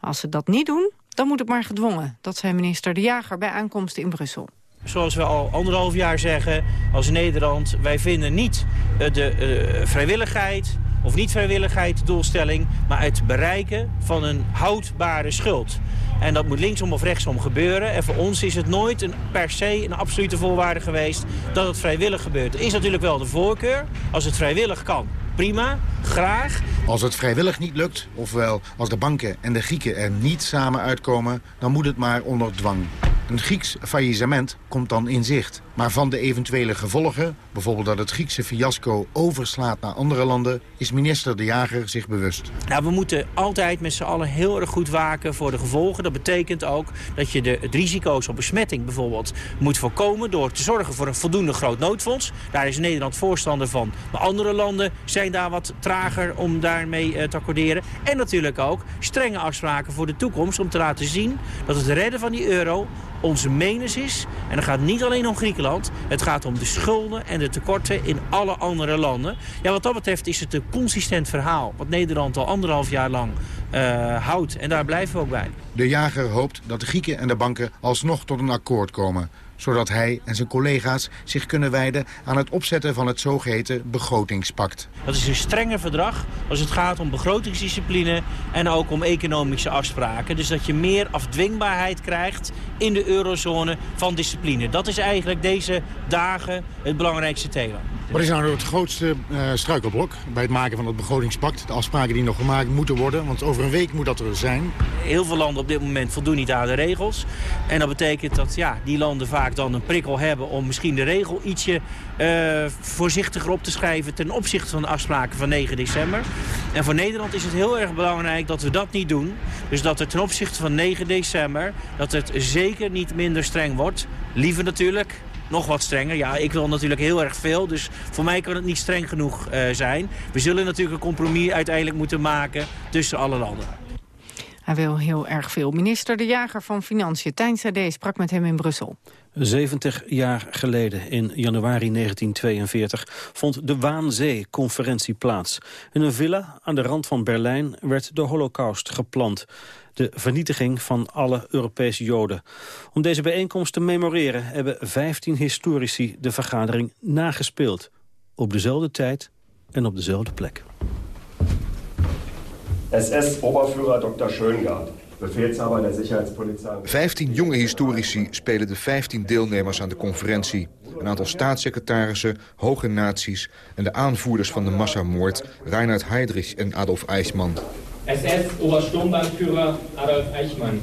Als ze dat niet doen, dan moet het maar gedwongen. Dat zei minister De Jager bij aankomst in Brussel. Zoals we al anderhalf jaar zeggen als Nederland... wij vinden niet eh, de uh, vrijwilligheid of niet-vrijwilligheid doelstelling... maar het bereiken van een houdbare schuld. En dat moet linksom of rechtsom gebeuren. En voor ons is het nooit een, per se een absolute voorwaarde geweest... dat het vrijwillig gebeurt. Is natuurlijk wel de voorkeur. Als het vrijwillig kan, prima, graag. Als het vrijwillig niet lukt, ofwel als de banken en de Grieken er niet samen uitkomen... dan moet het maar onder dwang. Een Grieks faillissement komt dan in zicht. Maar van de eventuele gevolgen, bijvoorbeeld dat het Griekse fiasco overslaat naar andere landen, is minister De Jager zich bewust. Nou, we moeten altijd met z'n allen heel erg goed waken voor de gevolgen. Dat betekent ook dat je de, risico's op besmetting bijvoorbeeld moet voorkomen door te zorgen voor een voldoende groot noodfonds. Daar is Nederland voorstander van. Maar andere landen zijn daar wat trager om daarmee uh, te accorderen. En natuurlijk ook strenge afspraken voor de toekomst om te laten zien dat het redden van die euro onze menens is. En het gaat niet alleen om Griekenland. Het gaat om de schulden en de tekorten in alle andere landen. Ja, wat dat betreft is het een consistent verhaal. Wat Nederland al anderhalf jaar lang uh, houdt. En daar blijven we ook bij. De jager hoopt dat de Grieken en de banken alsnog tot een akkoord komen zodat hij en zijn collega's zich kunnen wijden aan het opzetten van het zogeheten begrotingspact. Dat is een strenger verdrag als het gaat om begrotingsdiscipline en ook om economische afspraken. Dus dat je meer afdwingbaarheid krijgt in de eurozone van discipline. Dat is eigenlijk deze dagen het belangrijkste thema. Wat is nou het grootste uh, struikelblok bij het maken van het begrotingspact? De afspraken die nog gemaakt moeten worden, want over een week moet dat er zijn. Heel veel landen op dit moment voldoen niet aan de regels. En dat betekent dat ja, die landen vaak dan een prikkel hebben om misschien de regel ietsje uh, voorzichtiger op te schrijven ten opzichte van de afspraken van 9 december. En voor Nederland is het heel erg belangrijk dat we dat niet doen. Dus dat het ten opzichte van 9 december, dat het zeker niet minder streng wordt. Liever natuurlijk nog wat strenger. Ja, ik wil natuurlijk heel erg veel, dus voor mij kan het niet streng genoeg uh, zijn. We zullen natuurlijk een compromis uiteindelijk moeten maken tussen alle landen. Hij wil heel erg veel. Minister De Jager van Financiën, Tijn Sade, sprak met hem in Brussel. 70 jaar geleden, in januari 1942, vond de Waanzee-conferentie plaats. In een villa aan de rand van Berlijn werd de holocaust gepland. De vernietiging van alle Europese Joden. Om deze bijeenkomst te memoreren hebben 15 historici de vergadering nagespeeld. Op dezelfde tijd en op dezelfde plek. SS-Oberführer Dr. Schöngard. Befehlshaber der Sicherheitspolizei. 15 jonge historici spelen de 15 deelnemers aan de conferentie. Een aantal staatssecretarissen, hoge naties en de aanvoerders van de massamoord... Reinhard Heydrich en Adolf Eichmann. SS-Obersturmbannführer Adolf Eichmann.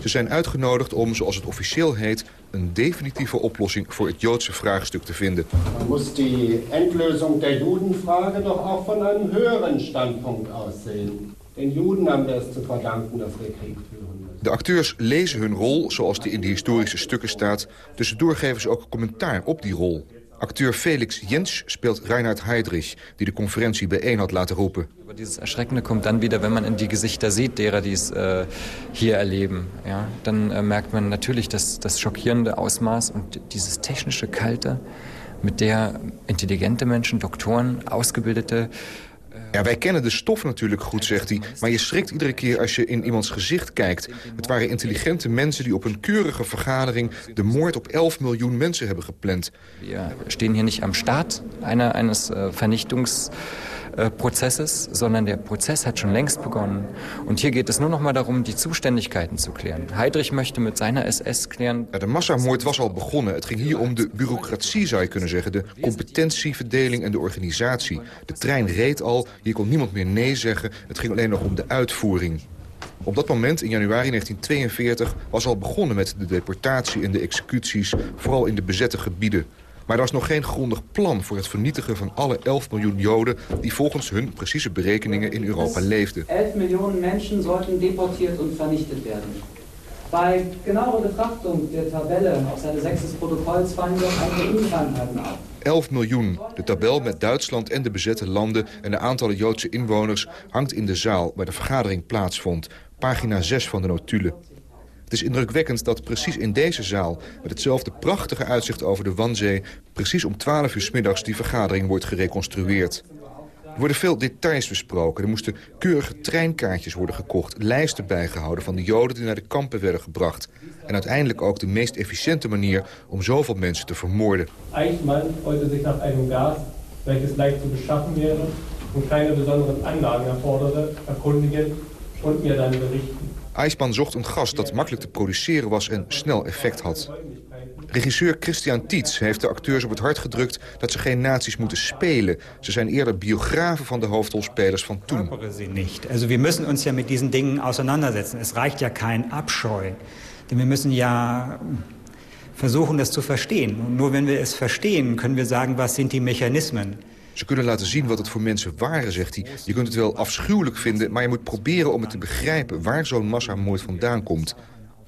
Ze zijn uitgenodigd om, zoals het officieel heet... een definitieve oplossing voor het Joodse vraagstuk te vinden. Man muss die Endlösung der Judenfrage doch auch von einem höheren Standpunkt aussehen. Den Juden haben wir es zu verdanken, dass wir Krieg führen. De acteurs lezen hun rol zoals die in de historische stukken staat. Tussendoor geven ze ook commentaar op die rol. Acteur Felix Jens speelt Reinhard Heydrich, die de conferentie bijeen had laten roepen. Aber dieses Erschreckende kommt dann wieder, wenn man in die Gesichter sieht, derer, die es äh, hier erleben. Ja? Dann äh, merkt man natürlich das, das schockierende Ausmaß und dieses technische Kalte, mit der intelligente Menschen, Doktoren, ausgebildete Ja, wij kennen de stof natuurlijk goed, zegt hij. Maar je schrikt iedere keer als je in iemands gezicht kijkt. Het waren intelligente mensen die op een keurige vergadering... de moord op 11 miljoen mensen hebben gepland. We staan hier niet am start einer, eines uh, Vernichtungs... Prozesses, sondern der Prozess hat schon längst begonnen. Und hier geht es nur noch mal darum, die Zuständigkeiten zu klären. Heydrich möchte mit seiner SS klären... Ja, de massamoord was al begonnen. Het ging hier om de bureaucratie, zou je kunnen zeggen. De competentieverdeling en de organisatie. De trein reed al, hier kon niemand meer nee zeggen. Het ging alleen nog om de uitvoering. Op dat moment, in januari 1942, was al begonnen met de deportatie en de executies, vooral in de bezette gebieden. Maar er was nog geen grondig plan voor het vernietigen van alle 11 miljoen Joden... die volgens hun precieze berekeningen in Europa leefden. 11 miljoen mensen sollten deportiert en vernichtet werden. Bij genauere betrachtung der Tabelle aus 6 des Protokolls fallen doch einige auf. 11 miljoen. De tabel met Duitsland en de bezette landen en de aantallen Joodse inwoners hangt in de zaal waar de vergadering plaatsvond. Pagina 6 van de notulen. Het is indrukwekkend dat precies in deze zaal... met hetzelfde prachtige uitzicht over de Wanzee... precies om 12 uur s middags die vergadering wordt gereconstrueerd. Er worden veel details besproken. Er moesten keurige treinkaartjes worden gekocht... lijsten bijgehouden van de Joden die naar de kampen werden gebracht... en uiteindelijk ook de meest efficiënte manier om zoveel mensen te vermoorden. Eichmann wollte zich naar een gas, welches leicht te beschaffen wäre... en keine besonderen Anlagen erforderde, erkundigen en mir dan berichten. Eisman zocht een gas dat makkelijk te produceren was en snel effect had. Regisseur Christian Tietz heeft de acteurs op het hart gedrukt dat ze geen nazi's moeten spelen. Ze zijn eerder biografen van de hoofdrolspelers van toen. Wir müssen uns ja mit diesen Dingen auseinandersetzen. Es reicht ja kein Abscheu. Wir müssen ja versuchen, das zu verstehen. Und nur wenn wir es verstehen, können wir sagen, was sind die Mechanismen. Ze kunnen laten zien wat het voor mensen waren, zegt hij. Je kunt het wel afschuwelijk vinden, maar je moet proberen om het te begrijpen... waar zo'n massamoord vandaan komt.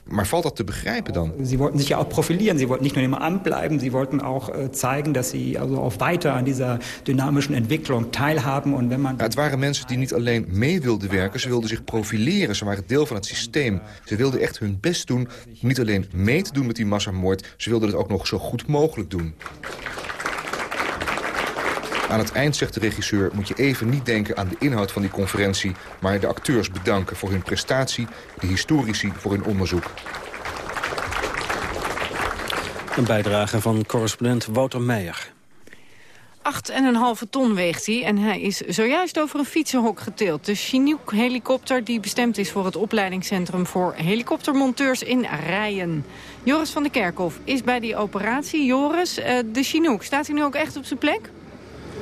Maar valt dat te begrijpen dan? Sie wollten sich ja profilieren. Sie wollten nicht nur im Amt bleiben, sie wollten auch äh, zeigen, dass sie also auch weiter an dieser dynamischen Entwicklung teilhaben. Wenn man ja, het waren mensen die niet alleen mee wilden werken, ze wilden zich profileren. Ze waren deel van het systeem. Ze wilden echt hun best doen om niet alleen mee te doen met die massamoord, ze wilden het ook nog zo goed mogelijk doen. Aan het eind, zegt de regisseur, moet je even niet denken aan de inhoud van die conferentie... maar de acteurs bedanken voor hun prestatie, de historici voor hun onderzoek. Een bijdrage van correspondent Wouter Meijer. 8,5 ton weegt hij en hij is zojuist over een fietsenhok getild. De Chinook-helikopter die bestemd is voor het opleidingscentrum voor helikoptermonteurs in Rijen. Joris van der Kerkhof is bij die operatie. Joris, eh, de Chinook, staat hij nu ook echt op zijn plek?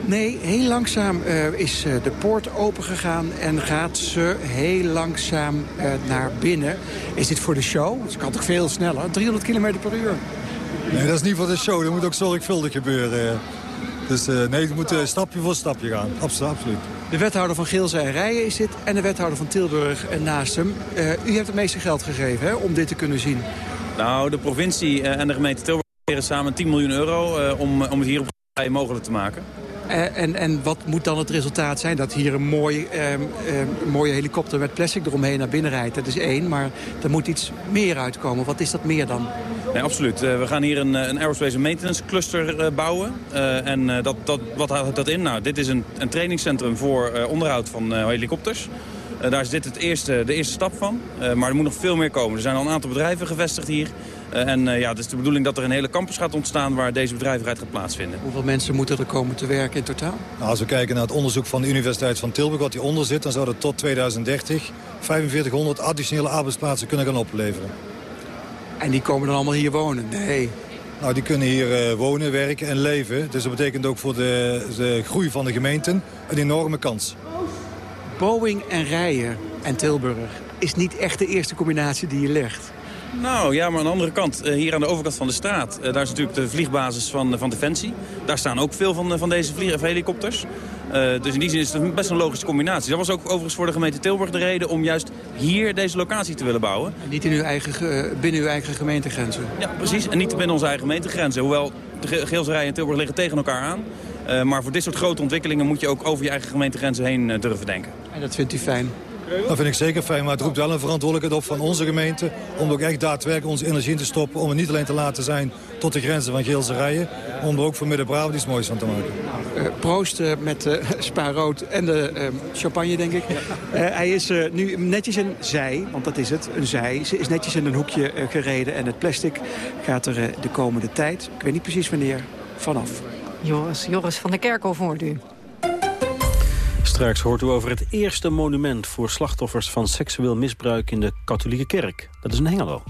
Nee, heel langzaam uh, is uh, de poort opengegaan en gaat ze heel langzaam uh, naar binnen. Is dit voor de show? Het kan toch veel sneller? 300 km per uur. Nee, dat is niet voor de show. Dat moet ook zorgvuldig gebeuren. Dus nee, het moet stapje voor stapje gaan. Absoluut, absoluut. De wethouder van Geelse en Rijen is dit en de wethouder van Tilburg naast hem. u heeft het meeste geld gegeven hè, om dit te kunnen zien. Nou, de provincie en de gemeente Tilburg samen 10 miljoen euro om, om het hier op mogelijk te maken. Uh, en, en wat moet dan het resultaat zijn? Dat hier een mooi, uh, uh, mooie helikopter met plastic eromheen naar binnen rijdt. Dat is één, maar er moet iets meer uitkomen. Wat is dat meer dan? Nee, absoluut. we gaan hier een, een aerospace maintenance cluster bouwen. en dat, dat, wat houdt dat in? Nou, dit is een, een trainingscentrum voor onderhoud van helikopters. Daar is dit het eerste, de eerste stap van. maar er moet nog veel meer komen. Er zijn al een aantal bedrijven gevestigd hier. Uh, en uh, ja, het is de bedoeling dat er een hele campus gaat ontstaan waar deze bedrijvigheid gaat plaatsvinden. Hoeveel mensen moeten er komen te werken in totaal? Nou, als we kijken naar het onderzoek van de Universiteit van Tilburg, wat hieronder zit, dan zouden tot 2030 4500 additionele arbeidsplaatsen kunnen gaan opleveren. En die komen dan allemaal hier wonen? Nee. Nou, die kunnen hier uh, wonen, werken en leven. Dus dat betekent ook voor de, de groei van de gemeenten een enorme kans. Boeing en Rijen en Tilburg is niet echt de eerste combinatie die je legt. Nou ja, maar aan de andere kant, eh, hier aan de overkant van de straat... Eh, daar is natuurlijk de vliegbasis van, van Defensie. Daar staan ook veel van, van deze vlieg helikopters. Uh, dus in die zin is het best een logische combinatie. Dat was ook overigens voor de gemeente Tilburg de reden om juist hier deze locatie te willen bouwen. En niet in uw eigen, binnen uw eigen gemeentegrenzen? Ja, precies. En niet binnen onze eigen gemeentegrenzen. Hoewel de Geelserij en Tilburg liggen tegen elkaar aan. Uh, maar voor dit soort grote ontwikkelingen moet je ook over je eigen gemeentegrenzen heen durven denken. En dat vindt u fijn? Dat vind ik zeker fijn, maar het roept wel een verantwoordelijkheid op van onze gemeente... om ook echt daadwerkelijk onze energie in te stoppen... om het niet alleen te laten zijn tot de grenzen van Geelse Rijen... om er ook voor Midden-Brabant iets moois van te maken. Uh, proost uh, met uh, Spa Rood en de champagne, denk ik. hij is nu netjes een zij, want dat is het, een zij. Ze is netjes in een hoekje gereden en het plastic gaat er de komende tijd... ik weet niet precies wanneer, vanaf. Joris, Joris van der Kerkhof hoort u. Straks hoort u over het eerste monument voor slachtoffers van seksueel misbruik in de katholieke kerk. Dat is een Hengelo.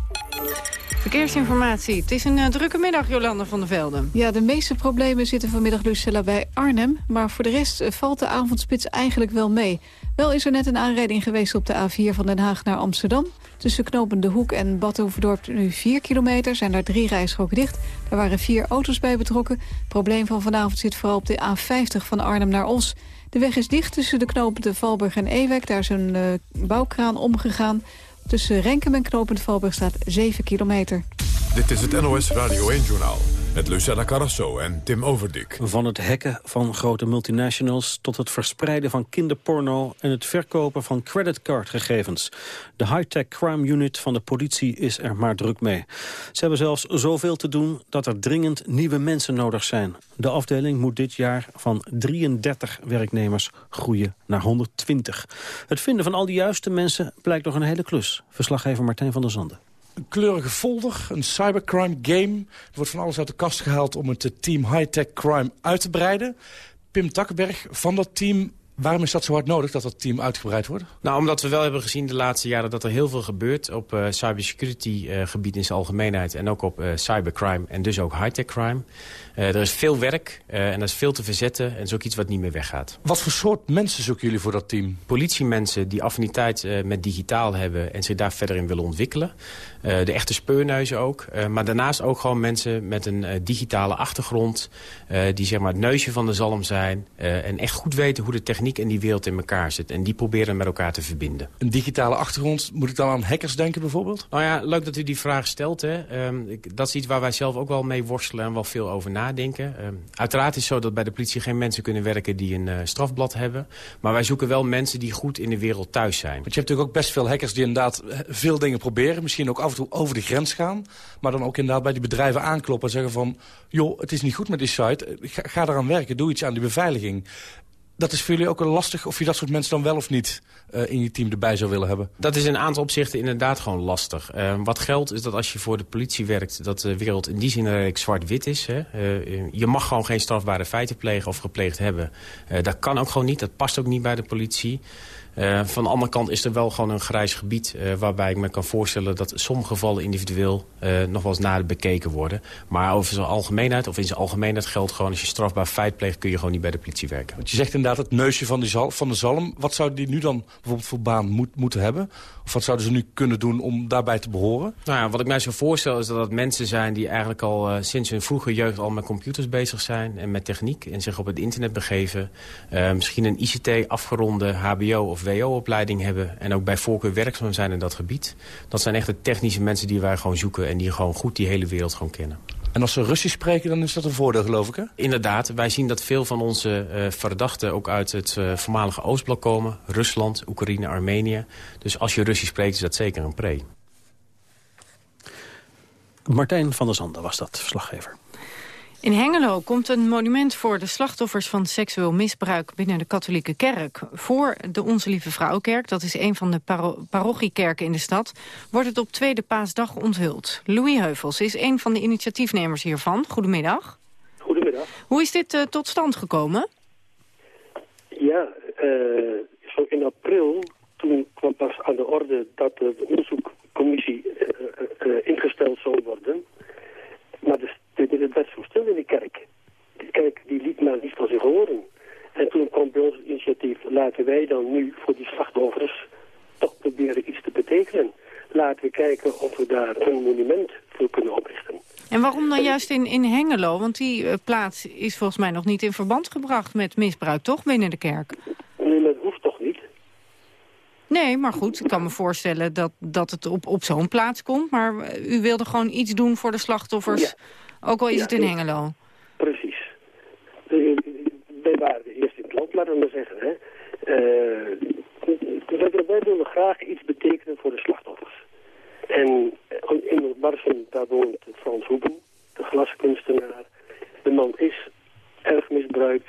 Verkeersinformatie. Het is een uh, drukke middag, Jolanda van der Velden. Ja, de meeste problemen zitten vanmiddag, Lucella, bij Arnhem. Maar voor de rest uh, valt de avondspits eigenlijk wel mee. Wel is er net een aanrijding geweest op de A4 van Den Haag naar Amsterdam. Tussen Knopende Hoek en Badhoevedorp nu 4 kilometer. Zijn daar drie rijstroken dicht. Daar waren vier auto's bij betrokken. Het probleem van vanavond zit vooral op de A50 van Arnhem naar Os. De weg is dicht tussen de knopende Valburg en Ewek. Daar is een uh, bouwkraan omgegaan. Tussen Renkum en knopend Valburg staat 7 kilometer. Dit is het NOS Radio 1-journaal met Lucella Carrasso en Tim Overdik. Van het hacken van grote multinationals tot het verspreiden van kinderporno... en het verkopen van creditcardgegevens. De high-tech crime unit van de politie is er maar druk mee. Ze hebben zelfs zoveel te doen dat er dringend nieuwe mensen nodig zijn. De afdeling moet dit jaar van 33 werknemers groeien naar 120. Het vinden van al die juiste mensen blijkt nog een hele klus. Verslaggever Martijn van der Zanden een kleurige folder, een cybercrime game. Er wordt van alles uit de kast gehaald om het team high-tech crime uit te breiden. Pim Takkenberg van dat team Waarom is dat zo hard nodig dat dat team uitgebreid wordt? Nou, omdat we wel hebben gezien de laatste jaren dat er heel veel gebeurt... op uh, cybersecurity uh, gebied in zijn algemeenheid en ook op uh, cybercrime en dus ook high-tech crime. er is veel werk en er is veel te verzetten en dat is ook iets wat niet meer weggaat. Wat voor soort mensen zoeken jullie voor dat team? Politiemensen die affiniteit met digitaal hebben en zich daar verder in willen ontwikkelen. De echte speurneuzen ook. maar daarnaast ook gewoon mensen met een digitale achtergrond... die zeg maar het neusje van de zalm zijn en echt goed weten hoe de techniek en die wereld in elkaar zit. En die proberen met elkaar te verbinden. Een digitale achtergrond, moet ik dan aan hackers denken bijvoorbeeld? Nou ja, leuk dat u die vraag stelt. Hè. Um, ik, dat is iets waar wij zelf ook wel mee worstelen en wel veel over nadenken. Um, uiteraard is het zo dat bij de politie geen mensen kunnen werken die een uh, strafblad hebben. Maar wij zoeken wel mensen die goed in de wereld thuis zijn. Want je hebt natuurlijk ook best veel hackers die inderdaad eh, veel dingen proberen. Misschien ook af toe over de grens gaan. Maar dan ook inderdaad bij die bedrijven aankloppen en zeggen van... joh, het is niet goed met die site, ga, ga eraan werken, doe iets aan die beveiliging dat is voor jullie ook lastig of je dat soort mensen dan wel of niet uh, in je team erbij zou willen hebben? Dat is in een aantal opzichten inderdaad gewoon lastig. Uh, wat geldt is dat als je voor de politie werkt, dat de wereld in die zin redelijk zwart-wit is. Hè? Je mag gewoon geen strafbare feiten plegen of gepleegd hebben. dat kan ook gewoon niet, dat past ook niet bij de politie. Uh, van de andere kant is er wel gewoon een grijs gebied... Uh, waarbij ik me kan voorstellen dat sommige gevallen individueel... Uh, nog wel eens nader bekeken worden. Maar over zijn algemeenheid, of in zijn algemeenheid geldt gewoon... als je strafbaar feit pleegt, kun je gewoon niet bij de politie werken. Want je zegt inderdaad het neusje van, die zal, van de zalm. Wat zou die nu dan bijvoorbeeld voor baan moet, moeten hebben? Wat zouden ze nu kunnen doen om daarbij te behoren? Nou ja, wat ik mij zo voorstel is dat het mensen zijn... die eigenlijk al sinds hun vroege jeugd al met computers bezig zijn... en met techniek en zich op het internet begeven. misschien een ICT afgeronde hbo of WO-opleiding hebben... en ook bij voorkeur werkzaam zijn in dat gebied. Dat zijn echt de technische mensen die wij gewoon zoeken... en die gewoon goed die hele wereld gewoon kennen. En als ze Russisch spreken, dan is dat een voordeel, geloof ik, hè? Inderdaad. Wij zien dat veel van onze uh, verdachten ook uit het uh, voormalige Oostblok komen. Rusland, Oekraïne, Armenië. Dus als je Russisch spreekt, is dat zeker een pre. Martijn van der Zanden was dat, verslaggever. In Hengelo komt een monument voor de slachtoffers van seksueel misbruik binnen de katholieke kerk. Voor de Onze Lieve Vrouwkerk, dat is een van de paro parochiekerken in de stad, wordt het op tweede paasdag onthuld. Louis Heuvels is een van de initiatiefnemers hiervan. Goedemiddag. Goedemiddag. Hoe is dit uh, tot stand gekomen? Ja, uh, zo in april, toen kwam pas aan de orde dat de onderzoekcommissie uh, ingesteld zou worden. Maar de het werd zo stil in de kerk. De kerk die liet maar niet van zich horen. En toen kwam bij ons het initiatief, laten wij dan nu voor die slachtoffers toch proberen iets te betekenen. Laten we kijken of we daar een monument voor kunnen oprichten. En waarom dan juist in, in Hengelo? Want die uh, plaats is volgens mij nog niet in verband gebracht met misbruik, toch, binnen de kerk? Nee, dat hoeft toch niet? Nee, maar goed, ik kan me voorstellen dat, dat het op, op zo'n plaats komt. Maar u wilde gewoon iets doen voor de slachtoffers... Ja. Ook al is het in Hengelo. Precies. Wij waren de eerste in het land, laten we maar zeggen. Hè. Uh, wij, wij willen graag iets betekenen voor de slachtoffers. En eh, in Barsen, daar woont Frans Hoeben, de glaskunstenaar. De man is erg misbruikt,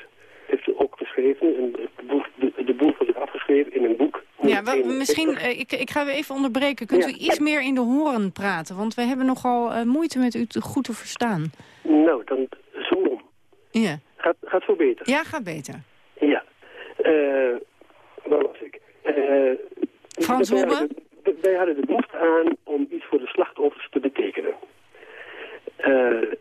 heeft u ook geschreven. En de, boek, de, de afgeschreven in een boek. Ja, wel, misschien, eh, ik, ik ga u even onderbreken. Kunt u iets meer in de horen praten? Want we hebben nogal uh, moeite met u te, goed te verstaan. Nou, dan zo om. Ja. Gaat, gaat zo beter? Ja, gaat beter. Ja. Uh, waar was ik? Uh, Frans Hoebe? Wij hadden de behoefte aan om iets voor de slachtoffers te betekenen. Uh,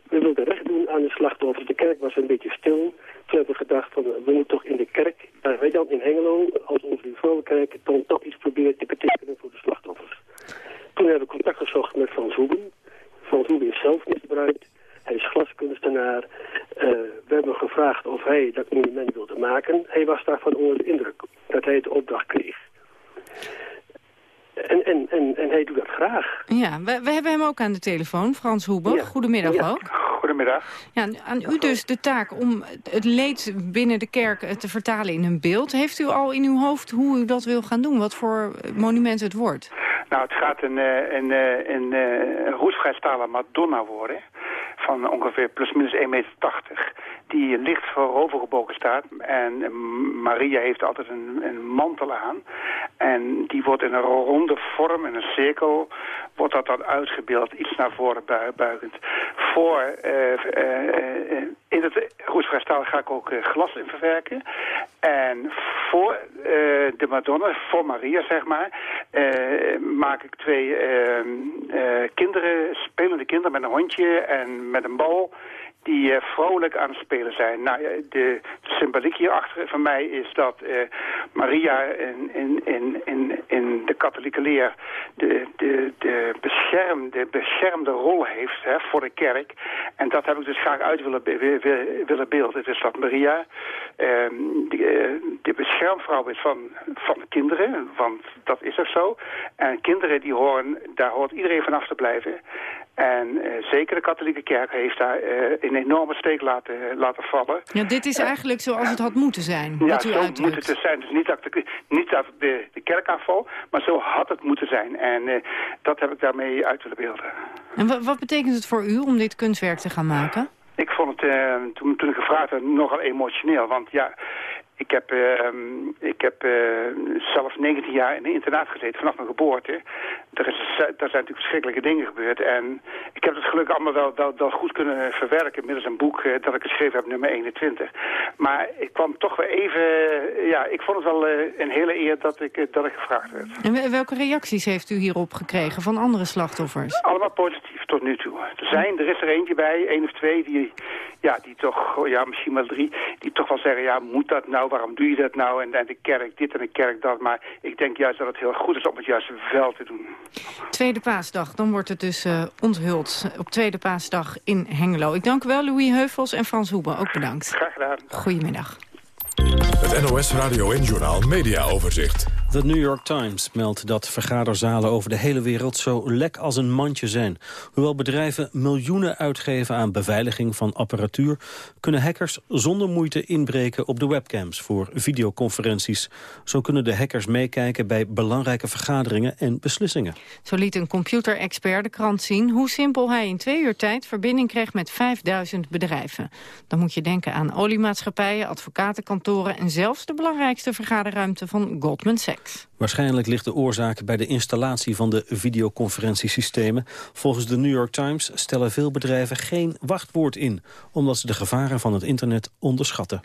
we wilden recht doen aan de slachtoffers. De kerk was een beetje stil. Toen hebben we gedacht, van, we moeten toch in de kerk, waar wij dan in Hengelo, als onze vrouwenkerk, dan toch iets proberen te betekenen voor de slachtoffers. Toen hebben we contact gezocht met Frans Hoeben. Frans Hoeben is zelf misbruikt. Hij is glaskunstenaar. Uh, we hebben gevraagd of hij dat monument wilde maken. Hij was daarvan onder de indruk dat hij de opdracht kreeg. En, en, en, en hij doet dat graag. Ja, we, we hebben hem ook aan de telefoon, Frans Hoebe. Ja. Goedemiddag ja. ook. Goedemiddag. Ja, aan u dus de taak om het leed binnen de kerk te vertalen in een beeld. Heeft u al in uw hoofd hoe u dat wil gaan doen? Wat voor monument het wordt? Nou, het gaat een, een, een, een, een roestvrijstalen Madonna worden van ongeveer plus minus 1,80 meter. Die licht voorovergebogen staat. En Maria heeft altijd een, een, mantel aan. En die wordt in een ronde vorm, in een cirkel, wordt dat dan uitgebeeld. Iets naar voren buigend. Voor, uh, uh, in het roestvrijstaal ga ik ook glas in verwerken. En voor de Madonna, voor Maria zeg maar, maak ik twee kinderen, spelende kinderen met een hondje en met een bal die uh, vrolijk aan het spelen zijn. Nou, de, symboliek hierachter van mij is dat uh, Maria in, in, in, in, in de katholieke leer de, de, de, beschermde, beschermde rol heeft hè, voor de kerk. En dat heb ik dus graag uit willen, willen beelden. Dus dat Maria uh, de, de beschermvrouw is van, van de kinderen, want dat is ook zo. En kinderen, die horen, daar hoort iedereen vanaf te blijven. En uh, zeker de katholieke kerk heeft daar uh, een enorme steek laten, laten vallen. Ja, dit is eigenlijk zoals het had moeten zijn, ja, wat u zo uitdrukt. moet het dus zijn. Dus niet dat, de, niet dat de, de kerk aanval, maar zo had het moeten zijn. En dat heb ik daarmee uit willen beelden. En wat betekent het voor u om dit kunstwerk te gaan maken? Ik vond het, toen, toen ik gevraagd werd, nogal emotioneel. Want ja, ik heb, uh, ik heb uh, zelf 19 jaar in een internaat gezeten vanaf mijn geboorte. Er, is, er zijn natuurlijk verschrikkelijke dingen gebeurd. En ik heb het gelukkig allemaal wel, wel, wel goed kunnen verwerken middels een boek uh, dat ik geschreven heb, nummer 21. Maar ik kwam toch weer even... ja, ik vond het wel een hele eer dat ik, dat ik gevraagd werd. En welke reacties heeft u hierop gekregen van andere slachtoffers? Allemaal positief tot nu toe. Er, zijn, er is er eentje bij, één of twee, die, ja, die toch, ja, misschien wel drie, die toch wel zeggen, ja, moet dat nou? Waarom doe je dat nou? En, en de kerk dit en de kerk dat. Maar ik denk juist dat het heel goed is om het juiste wel te doen. Tweede paasdag, dan wordt het dus uh, onthuld op tweede paasdag in Hengelo. Ik dank wel, Louis Heuvels en Frans Hoeben. Ook bedankt. Graag gedaan. Goedemiddag. Het NOS Radio en Journal Media Overzicht. The New York Times meldt dat vergaderzalen over de hele wereld zo lek als een mandje zijn. Hoewel bedrijven miljoenen uitgeven aan beveiliging van apparatuur... kunnen hackers zonder moeite inbreken op de webcams voor videoconferenties. Zo kunnen de hackers meekijken bij belangrijke vergaderingen en beslissingen. Zo liet een computerexpert de krant zien hoe simpel hij in twee uur tijd verbinding kreeg met 5000 bedrijven. Dan moet je denken aan oliemaatschappijen, advocatenkantoren en zelfs de belangrijkste vergaderruimte van Goldman Sachs. Waarschijnlijk ligt de oorzaak bij de installatie van de videoconferentiesystemen. Volgens de New York Times stellen veel bedrijven geen wachtwoord in... omdat ze de gevaren van het internet onderschatten.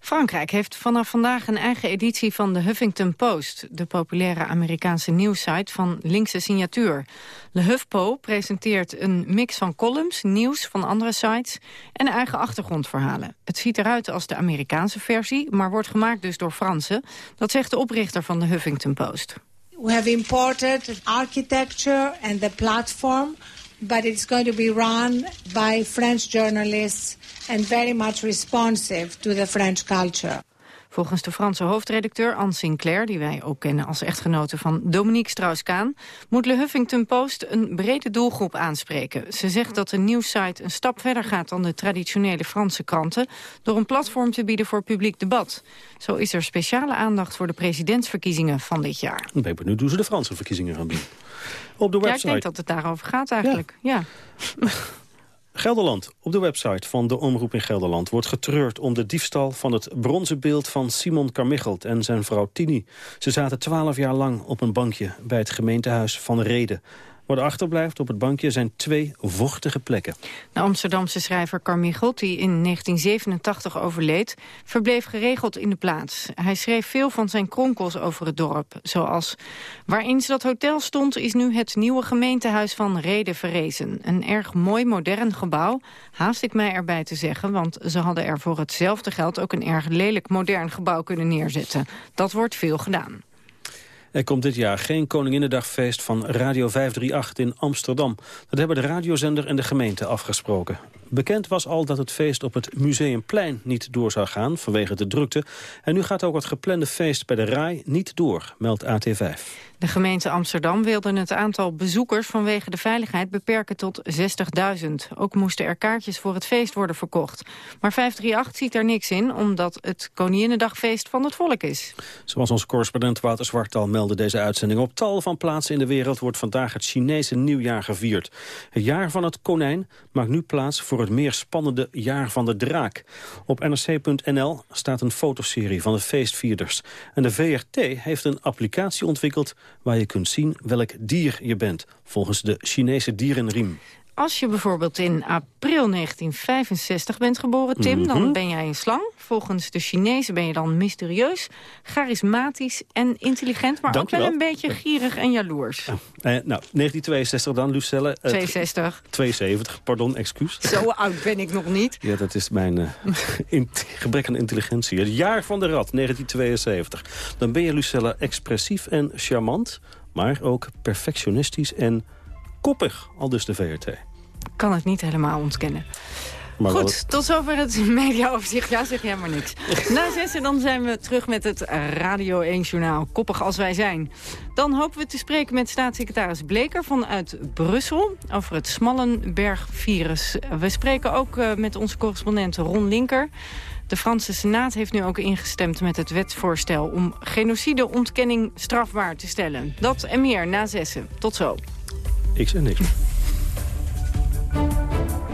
Frankrijk heeft vanaf vandaag een eigen editie van de Huffington Post... de populaire Amerikaanse nieuwssite van linkse signatuur. Le HuffPo presenteert een mix van columns, nieuws van andere sites... en eigen achtergrondverhalen. Het ziet eruit als de Amerikaanse versie, maar wordt gemaakt dus door Fransen. Dat zegt de oprichter van de Huffington Post. We have imported architecture and the platform... but it's going to be run by French journalists and very much responsive to the French culture. Volgens de Franse hoofdredacteur Anne Sinclair, die wij ook kennen als echtgenote van Dominique Strauss-Kaan, moet Le Huffington Post een brede doelgroep aanspreken. Ze zegt dat de nieuwssite een stap verder gaat dan de traditionele Franse kranten, door een platform te bieden voor publiek debat. Zo is er speciale aandacht voor de presidentsverkiezingen van dit jaar. Ik ben benieuwd hoe ze de Franse verkiezingen gaan doen. Op de website... Ja, ik denk dat het daarover gaat eigenlijk. ja. Gelderland. Op de website van de Omroep in Gelderland wordt getreurd om de diefstal van het bronzen beeld van Simon Carmichelt en zijn vrouw Tini. Ze zaten twaalf jaar lang op een bankje bij het gemeentehuis van Reden. Wat achterblijft op het bankje zijn twee vochtige plekken. De Amsterdamse schrijver Carmichelt, die in 1987 overleed... verbleef geregeld in de plaats. Hij schreef veel van zijn kronkels over het dorp. Zoals, waar eens dat hotel stond... is nu het nieuwe gemeentehuis van Reden verrezen. Een erg mooi modern gebouw, haast ik mij erbij te zeggen... want ze hadden er voor hetzelfde geld ook een erg lelijk modern gebouw kunnen neerzetten. Dat wordt veel gedaan. Er komt dit jaar geen Koninginnedagfeest van Radio 538 in Amsterdam. Dat hebben de radiozender en de gemeente afgesproken. Bekend was al dat het feest op het Museumplein niet door zou gaan vanwege de drukte. En nu gaat ook het geplande feest bij de RAI niet door, meldt AT5. De gemeente Amsterdam wilde het aantal bezoekers vanwege de veiligheid beperken tot 60.000. Ook moesten er kaartjes voor het feest worden verkocht. Maar 538 ziet er niks in, omdat het Koninginnedagfeest van het volk is. Zoals onze correspondent Wouter Zwartal meldde deze uitzending. Op tal van plaatsen in de wereld wordt vandaag het Chinese nieuwjaar gevierd. Het jaar van het konijn maakt nu plaats voor het meer spannende jaar van de draak. Op nrc.nl staat een fotoserie van de feestvierders. En de VRT heeft een applicatie ontwikkeld waar je kunt zien welk dier je bent, volgens de Chinese dierenriem. Als je bijvoorbeeld in april 1965 bent geboren, Tim, dan Mhm. ben jij een slang. Volgens de Chinezen ben je dan mysterieus, charismatisch en intelligent... maar ook wel een beetje gierig en jaloers. Eh, nou, 1962 dan, Lucelle. Eh, 62. 72, pardon, excuus. Zo oud ben ik nog niet. Ja, dat is mijn eh, in- gebrek aan intelligentie. Het jaar van de rat, 1972. Dan ben je, Lucella, expressief en charmant... maar ook perfectionistisch en koppig, al dus de VRT. Kan het niet helemaal ontkennen. Maar wel- Goed, tot zover het mediaoverzicht. Ja, zeg jij maar niks. Na zessen dan zijn we terug met het Radio 1-journaal. Koppig als wij zijn. Dan hopen we te spreken met staatssecretaris Bleker vanuit Brussel... over het Smallenberg-virus. We spreken ook eh, met onze correspondent Ron Linker... De Franse Senaat heeft nu ook ingestemd met het wetsvoorstel... om genocideontkenning strafbaar te stellen. Dat en meer na zessen. Tot zo. Ik zeg niks. Morgen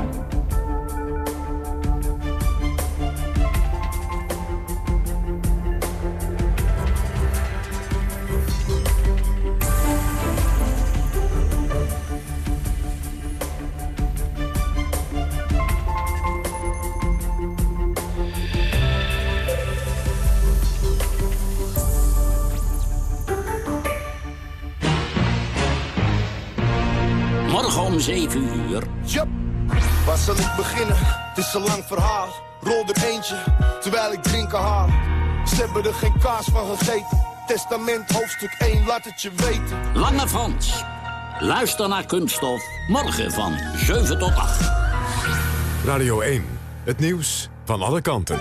om 7 uur. Yup, waar zal ik beginnen? Het is een lang verhaal. Rol er eentje, terwijl ik drinken haal. Ze hebben er geen kaas van gegeten. Testament hoofdstuk 1, laat het je weten. Lange Frans. Luister naar Kunststof. Morgen van 7 tot 8. Radio 1. Het nieuws van alle kanten.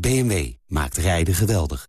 BMW maakt rijden geweldig.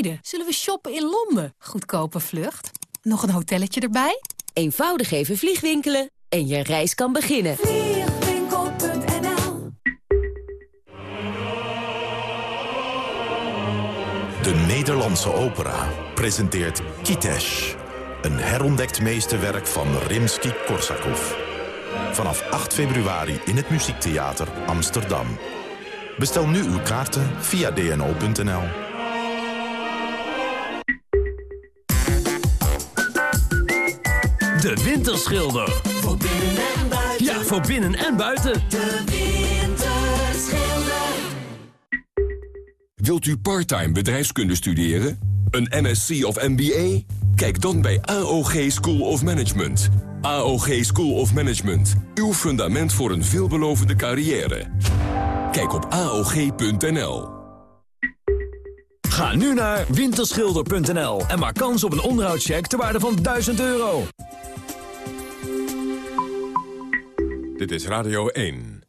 Zullen we shoppen in Londen? Goedkope vlucht? Nog een hotelletje erbij? Eenvoudig even vliegwinkelen en je reis kan beginnen. De Nederlandse opera presenteert Kitesh. Een herontdekt meesterwerk van Rimsky-Korsakov. Vanaf 8 februari in het Muziektheater Amsterdam. Bestel nu uw kaarten via dno.nl. De Winterschilder. Voor binnen en buiten. Ja, voor binnen en buiten. De Winterschilder. Wilt u parttime bedrijfskunde studeren? Een MSc of MBA? Kijk dan bij AOG School of Management. AOG School of Management. Uw fundament voor een veelbelovende carrière. Kijk op AOG.nl. Ga nu naar winterschilder.nl en maak kans op een onderhoudscheck ter waarde van 1000 euro. Dit is Radio 1.